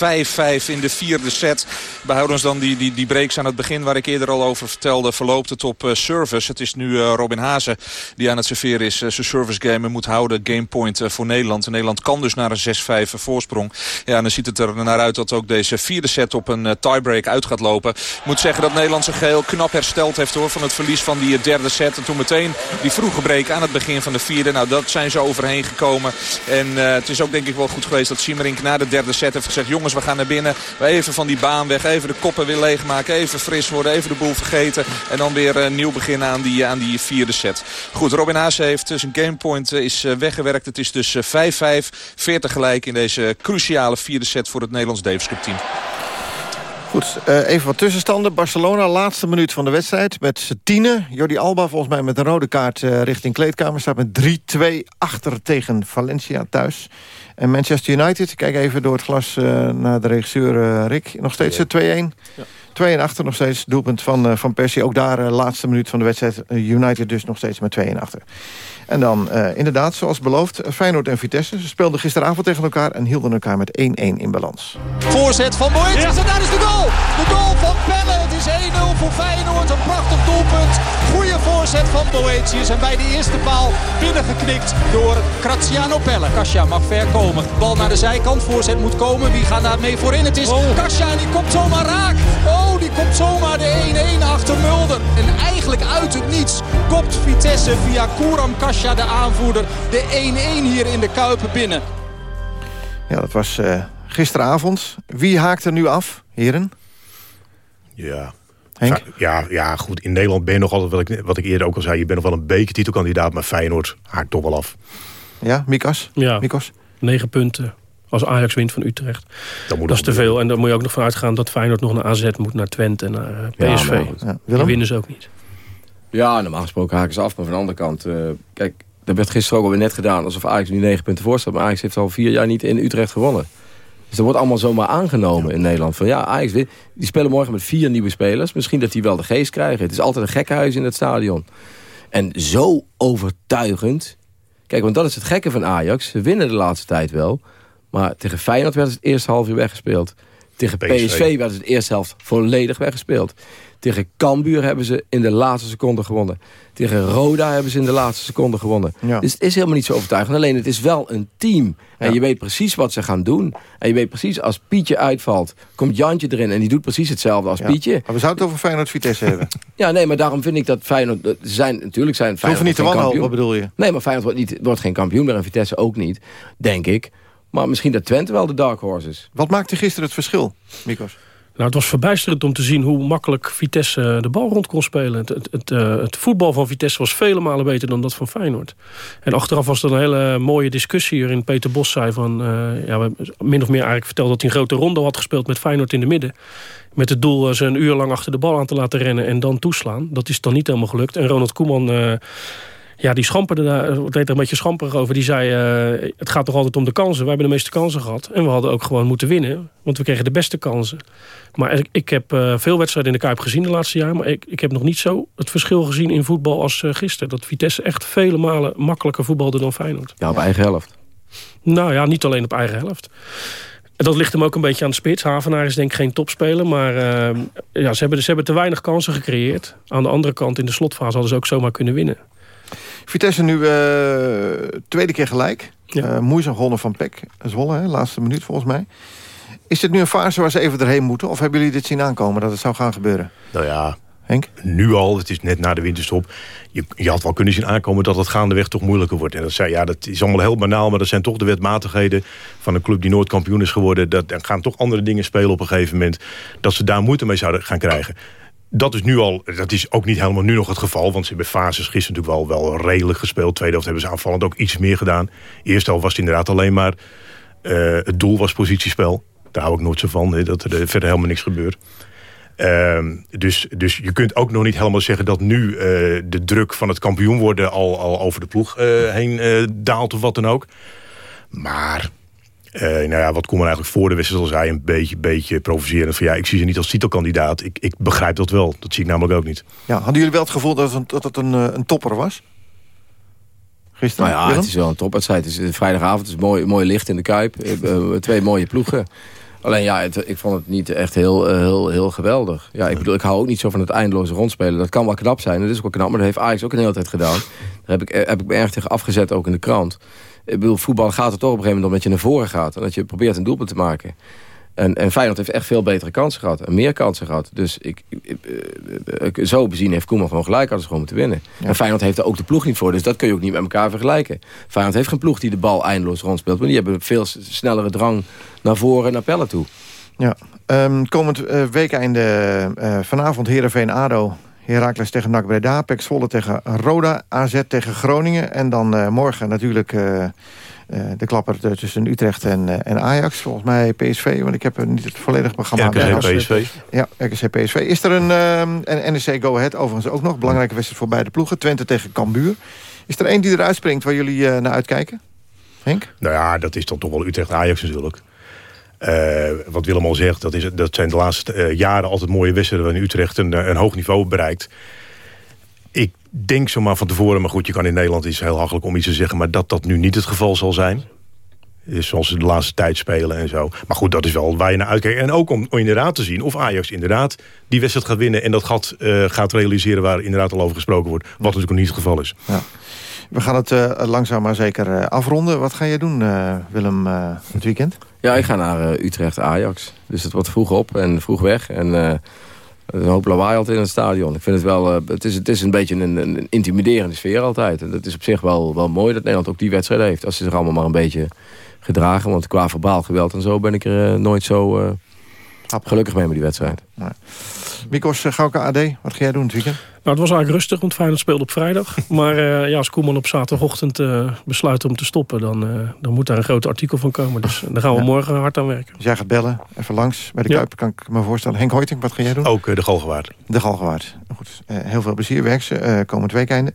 in de vierde set. Behouden ons dan die, die, die breaks aan het begin waar ik eerder al over vertelde. Verloopt het op uh, service. Het is nu Robin Hazen die aan het serveren is. zijn service game moet houden. Gamepoint voor Nederland. Nederland kan dus naar een 6-5 voorsprong. Ja, en dan ziet het er naar uit dat ook deze vierde set op een tiebreak uit gaat lopen. Ik moet zeggen dat Nederland zich heel knap hersteld heeft hoor, van het verlies van die derde set. En toen meteen die vroege break aan het begin van de vierde. Nou, dat zijn overheen gekomen. En uh, het is ook denk ik wel goed geweest dat Siemerink na de derde set heeft gezegd... jongens, we gaan naar binnen. Even van die baan weg. Even de koppen weer leegmaken. Even fris worden. Even de boel vergeten. En dan weer uh, nieuw beginnen aan die, aan die vierde set. Goed, Robin Haase heeft zijn gamepoint is weggewerkt. Het is dus 5-5. 40 gelijk in deze cruciale vierde set voor het Nederlands Davis Cup team. Goed, uh, even wat tussenstanden. Barcelona, laatste minuut van de wedstrijd met tienen. Jordi Alba volgens mij met een rode kaart uh, richting kleedkamer... staat met 3-2 achter tegen Valencia thuis. En Manchester United, kijk even door het glas uh, naar de regisseur Rick. Nog steeds 2-1. Ja. 2 en achter nog steeds doelpunt van, van Persie. Ook daar laatste minuut van de wedstrijd. United dus nog steeds met 2 en achter. En dan uh, inderdaad, zoals beloofd, Feyenoord en Vitesse. Ze speelden gisteravond tegen elkaar en hielden elkaar met 1-1 in balans. Voorzet van Boyt, ja. en daar is de goal! De goal van Pelle, het is 1-0 voor Feyenoord, een prachtig doelpunt. Goeie voorzet van Boetius en bij de eerste paal binnengeknikt door Graziano Pelle. Kasia mag ver komen, bal naar de zijkant, voorzet moet komen. Wie gaat daar mee voorin? Het is oh. Kasia en die komt zomaar raak. Oh, die komt zomaar de 1-1 achter Mulder. En eigenlijk uit het niets kopt Vitesse via Kouram Kasia de aanvoerder, de 1-1 hier in de Kuipen binnen. Ja, dat was uh, gisteravond. Wie haakt er nu af, heren? Ja, Henk? Ja, ja, goed. In Nederland ben je nog altijd, wat ik, wat ik eerder ook al zei... je bent nog wel een bekertitelkandidaat, maar Feyenoord haakt toch wel af. Ja, Mikas? Ja, Mikos? negen punten. Als Ajax wint van Utrecht. Dat, dat is te veel. En dan moet je ook nog vanuit gaan dat Feyenoord nog naar AZ moet, naar Twente en naar eh, PSV. Ja, ja. Die winnen ze ook niet. Ja, normaal gesproken haken ze af. Maar van de andere kant, uh, kijk, dat werd gisteren ook alweer net gedaan... alsof Ajax nu negen punten voor staat. Maar Ajax heeft al vier jaar niet in Utrecht gewonnen. Dus dat wordt allemaal zomaar aangenomen in Nederland. Van ja, Ajax, die spelen morgen met vier nieuwe spelers. Misschien dat die wel de geest krijgen. Het is altijd een gekkenhuis in het stadion. En zo overtuigend. Kijk, want dat is het gekke van Ajax. Ze winnen de laatste tijd wel. Maar tegen Feyenoord werd het eerste half uur weggespeeld. Tegen PSV, PSV werd het eerste helft volledig weggespeeld. Tegen Cambuur hebben ze in de laatste seconde gewonnen. Tegen Roda hebben ze in de laatste seconde gewonnen. Dus het is helemaal niet zo overtuigend. Alleen het is wel een team. En je weet precies wat ze gaan doen. En je weet precies, als Pietje uitvalt, komt Jantje erin... en die doet precies hetzelfde als Pietje. Maar we zouden het over Feyenoord-Vitesse hebben. ja, nee, maar daarom vind ik dat Feyenoord... Zijn, natuurlijk zijn Feyenoord niet te wanhopen, wat bedoel je? Nee, maar Feyenoord wordt, niet, wordt geen kampioen meer en Vitesse ook niet, denk ik. Maar misschien dat Twente wel de dark horse is. Wat maakte gisteren het verschil, Mikos? Nou, het was verbijsterend om te zien hoe makkelijk Vitesse eh, de bal rond kon spelen. Het, het, uh, het, voetbal van Vitesse was vele malen beter dan dat van Feyenoord. En achteraf was er een hele mooie discussie waarin Peter Bos zei van... Uh, ja, min of meer eigenlijk verteld dat hij een grote ronde had gespeeld met Feyenoord in de midden. Met het doel ze een uur lang achter de bal aan te laten rennen en dan toeslaan. Dat is dan niet helemaal gelukt. En Ronald Koeman ja, die schamperde daar, deed er een beetje schamperig over. Die zei, uh, het gaat toch altijd om de kansen. We hebben de meeste kansen gehad. En we hadden ook gewoon moeten winnen. Want we kregen de beste kansen. Maar ik, ik heb uh, veel wedstrijden in de Kuip gezien de laatste jaren. Maar ik, ik heb nog niet zo het verschil gezien in voetbal als uh, gisteren. Dat Vitesse echt vele malen makkelijker voetbalde dan Feyenoord. Ja, op eigen helft. Nou ja, niet alleen op eigen helft. En dat ligt hem ook een beetje aan de spits. Havenaar is denk ik geen topspeler. Maar ja, ze, hebben, ze hebben te weinig kansen gecreëerd. Aan de andere kant, in de slotfase hadden ze ook zomaar kunnen winnen. Vitesse nu uh, tweede keer gelijk. Ja. Uh, moeizaam gewonnen van Peck. Zwolle, hè, laatste minuut volgens mij. Is dit nu een fase waar ze even erheen moeten? Of hebben jullie dit zien aankomen dat het zou gaan gebeuren? Nou ja, Henk? Nu al, het is net na de winterstop. Je, je had wel kunnen zien aankomen dat het gaandeweg toch moeilijker wordt. En dat, zei, ja, dat is allemaal heel banaal, maar dat zijn toch de wetmatigheden... van een club die nooit kampioen is geworden. Dat, er gaan toch andere dingen spelen op een gegeven moment... dat ze daar moeite mee zouden gaan krijgen dat is nu al, dat is ook niet helemaal nu nog het geval. Want ze hebben fases gisteren natuurlijk wel, wel redelijk gespeeld. Tweede helft hebben ze aanvallend ook iets meer gedaan. Eerste helft was het inderdaad alleen maar... Uh, het doel was positiespel. Daar hou ik nooit zo van, dat er verder helemaal niks gebeurt. Ehm, dus, dus je kunt ook nog niet helemaal zeggen dat nu eh, de druk van het kampioen worden al, al over de ploeg eh, heen eh, daalt of wat dan ook. Maar nou ja, wat Koeman eigenlijk voor de wedstrijd zei, een beetje, beetje provocerend. Van ja, ik zie ze niet als titelkandidaat. Ik, ik begrijp dat wel. Dat zie ik namelijk ook niet. Ja, hadden jullie wel het gevoel dat het dat een, een topper was? Gisteren, nou ja, het is wel een topwedstrijd. Het is vrijdagavond, het is mooi, mooi licht in de Kuip. twee mooie ploegen. Alleen ja, het, ik vond het niet echt heel, eh, heel, heel geweldig. Ja, ik bedoel, ik hou ook niet zo van het eindeloze rondspelen. Dat kan wel knap zijn, dat is ook wel knap. Maar dat heeft Ajax ook een hele tijd gedaan. Daar heb ik, eh, heb ik me erg tegen afgezet, ook in de krant. Ik bedoel, voetbal gaat er toch op een gegeven moment om dat je naar voren gaat. En dat je probeert een doelpunt te maken. En, en Feyenoord heeft echt veel betere kansen gehad. En meer kansen gehad. Dus ik, ik, ik, zo bezien heeft Koeman gewoon gelijk. Hadden ze gewoon moeten winnen. En Feyenoord heeft er ook de ploeg niet voor. Dus dat kun je ook niet met elkaar vergelijken. Feyenoord heeft geen ploeg die de bal eindeloos rondspeelt. Maar die hebben veel snellere drang naar voren naar pellen toe. Ja, um, komend uh, weekeinde uh, vanavond Heerenveen-ADO... Heracles tegen NAC Breda, Pek Zwolle tegen Roda, AZ tegen Groningen... en dan uh, morgen natuurlijk de klapper tussen Utrecht en, uh, en Ajax. Volgens mij PSV, want ik heb niet het volledige programma. RKC PSV. Ja, RKC PSV. Is er een, uh, en NEC Go Ahead overigens ook nog. Belangrijke wedstrijd voor beide ploegen. Twente tegen Cambuur. Is er één die eruit springt waar jullie naar uitkijken? Henk? Nou ja, dat is dan toch wel Utrecht-Ajax natuurlijk. wat Willem al zegt, dat, is, dat zijn de laatste jaren altijd mooie wedstrijden... waarin Utrecht een, een hoog niveau bereikt. Denk zomaar van tevoren, maar goed, je kan in Nederland is heel hachelijk om iets te zeggen, maar dat dat nu niet het geval zal zijn. Is zoals ze de laatste tijd spelen en zo. Maar goed, dat is wel waar je naar uitkijkt. En ook om, om inderdaad te zien of Ajax inderdaad die wedstrijd gaat winnen... en dat gat uh, gaat realiseren waar inderdaad al over gesproken wordt. Wat natuurlijk nog niet het geval is. Ja. We gaan het uh, langzaam maar zeker uh, afronden. Wat ga je doen, Willem, het weekend? Ja, ik ga naar Utrecht-Ajax. Dus het wordt vroeg op en vroeg weg. En er is een hoop lawaai altijd in het stadion. Ik vind het wel, uh, het, is, het is een beetje een, intimiderende sfeer altijd. En dat is op zich wel, wel mooi dat Nederland ook die wedstrijd heeft. Als ze zich allemaal maar een beetje gedragen. Want qua verbaal geweld en zo ben ik er uh, nooit zo uh, gelukkig mee met die wedstrijd. Nee. Mikos Gauke AD, wat ga jij doen het weekend? Nou, het was eigenlijk rustig, want Feyenoord speelde op vrijdag. Maar uh, ja, als Koeman op zaterdagochtend uh, besluit om te stoppen... Dan, uh, dan moet daar een groot artikel van komen. Dus daar gaan we ja. morgen hard aan werken. Dus jij gaat bellen, even langs bij de ja. Kuip, kan ik me voorstellen. Henk Hoiting, wat ga jij doen? Ook de Galgenwaard. De Galgenwaard. Goed, heel veel plezier, werk ze komend weekende.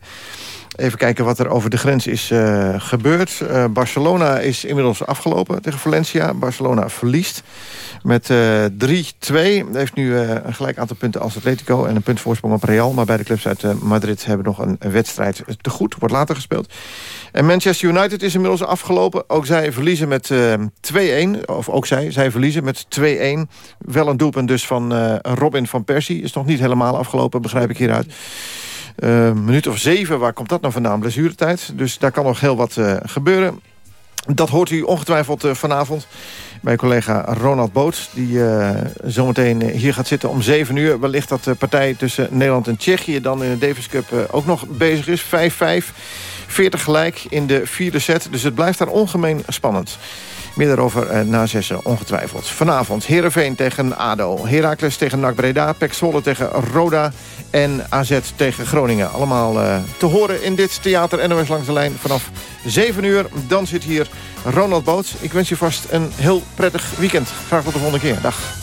Even kijken wat er over de grens is uh, gebeurd. Uh, Barcelona is inmiddels afgelopen tegen Valencia. Barcelona verliest met uh, 3-2. Heeft nu een gelijk aantal punten als Atletico... en een punt voorsprong op Real. Maar beide clubs uit Madrid hebben nog een wedstrijd te goed. Wordt later gespeeld. En Manchester United is inmiddels afgelopen. Ook zij verliezen met 2-1. Of ook zij, zij verliezen met 2-1. Wel een doelpunt dus van Robin van Persie. Is nog niet helemaal afgelopen, begrijp ik hieruit. Uh, minuut of zeven, waar komt dat nou vandaan? Blessuretijd. Dus daar kan nog heel wat uh, gebeuren. Dat hoort u ongetwijfeld uh, vanavond bij collega Ronald Boot... die zometeen hier gaat zitten om 7 uur. Wellicht dat de partij tussen Nederland en Tsjechië... dan in de Davis Cup ook nog bezig is. 5-5, 40 gelijk in de vierde set. Dus het blijft daar ongemeen spannend. Meer daarover uh, na zessen, ongetwijfeld. Vanavond Heerenveen tegen ADO. Heracles tegen NAC Breda. Tegen Roda. En AZ tegen Groningen. Allemaal uh, te horen in dit Theater NOS Langs de Lijn. Vanaf 7 uur. Dan zit hier Ronald Boot. Ik wens je vast een heel prettig weekend. Graag tot de volgende keer. Dag.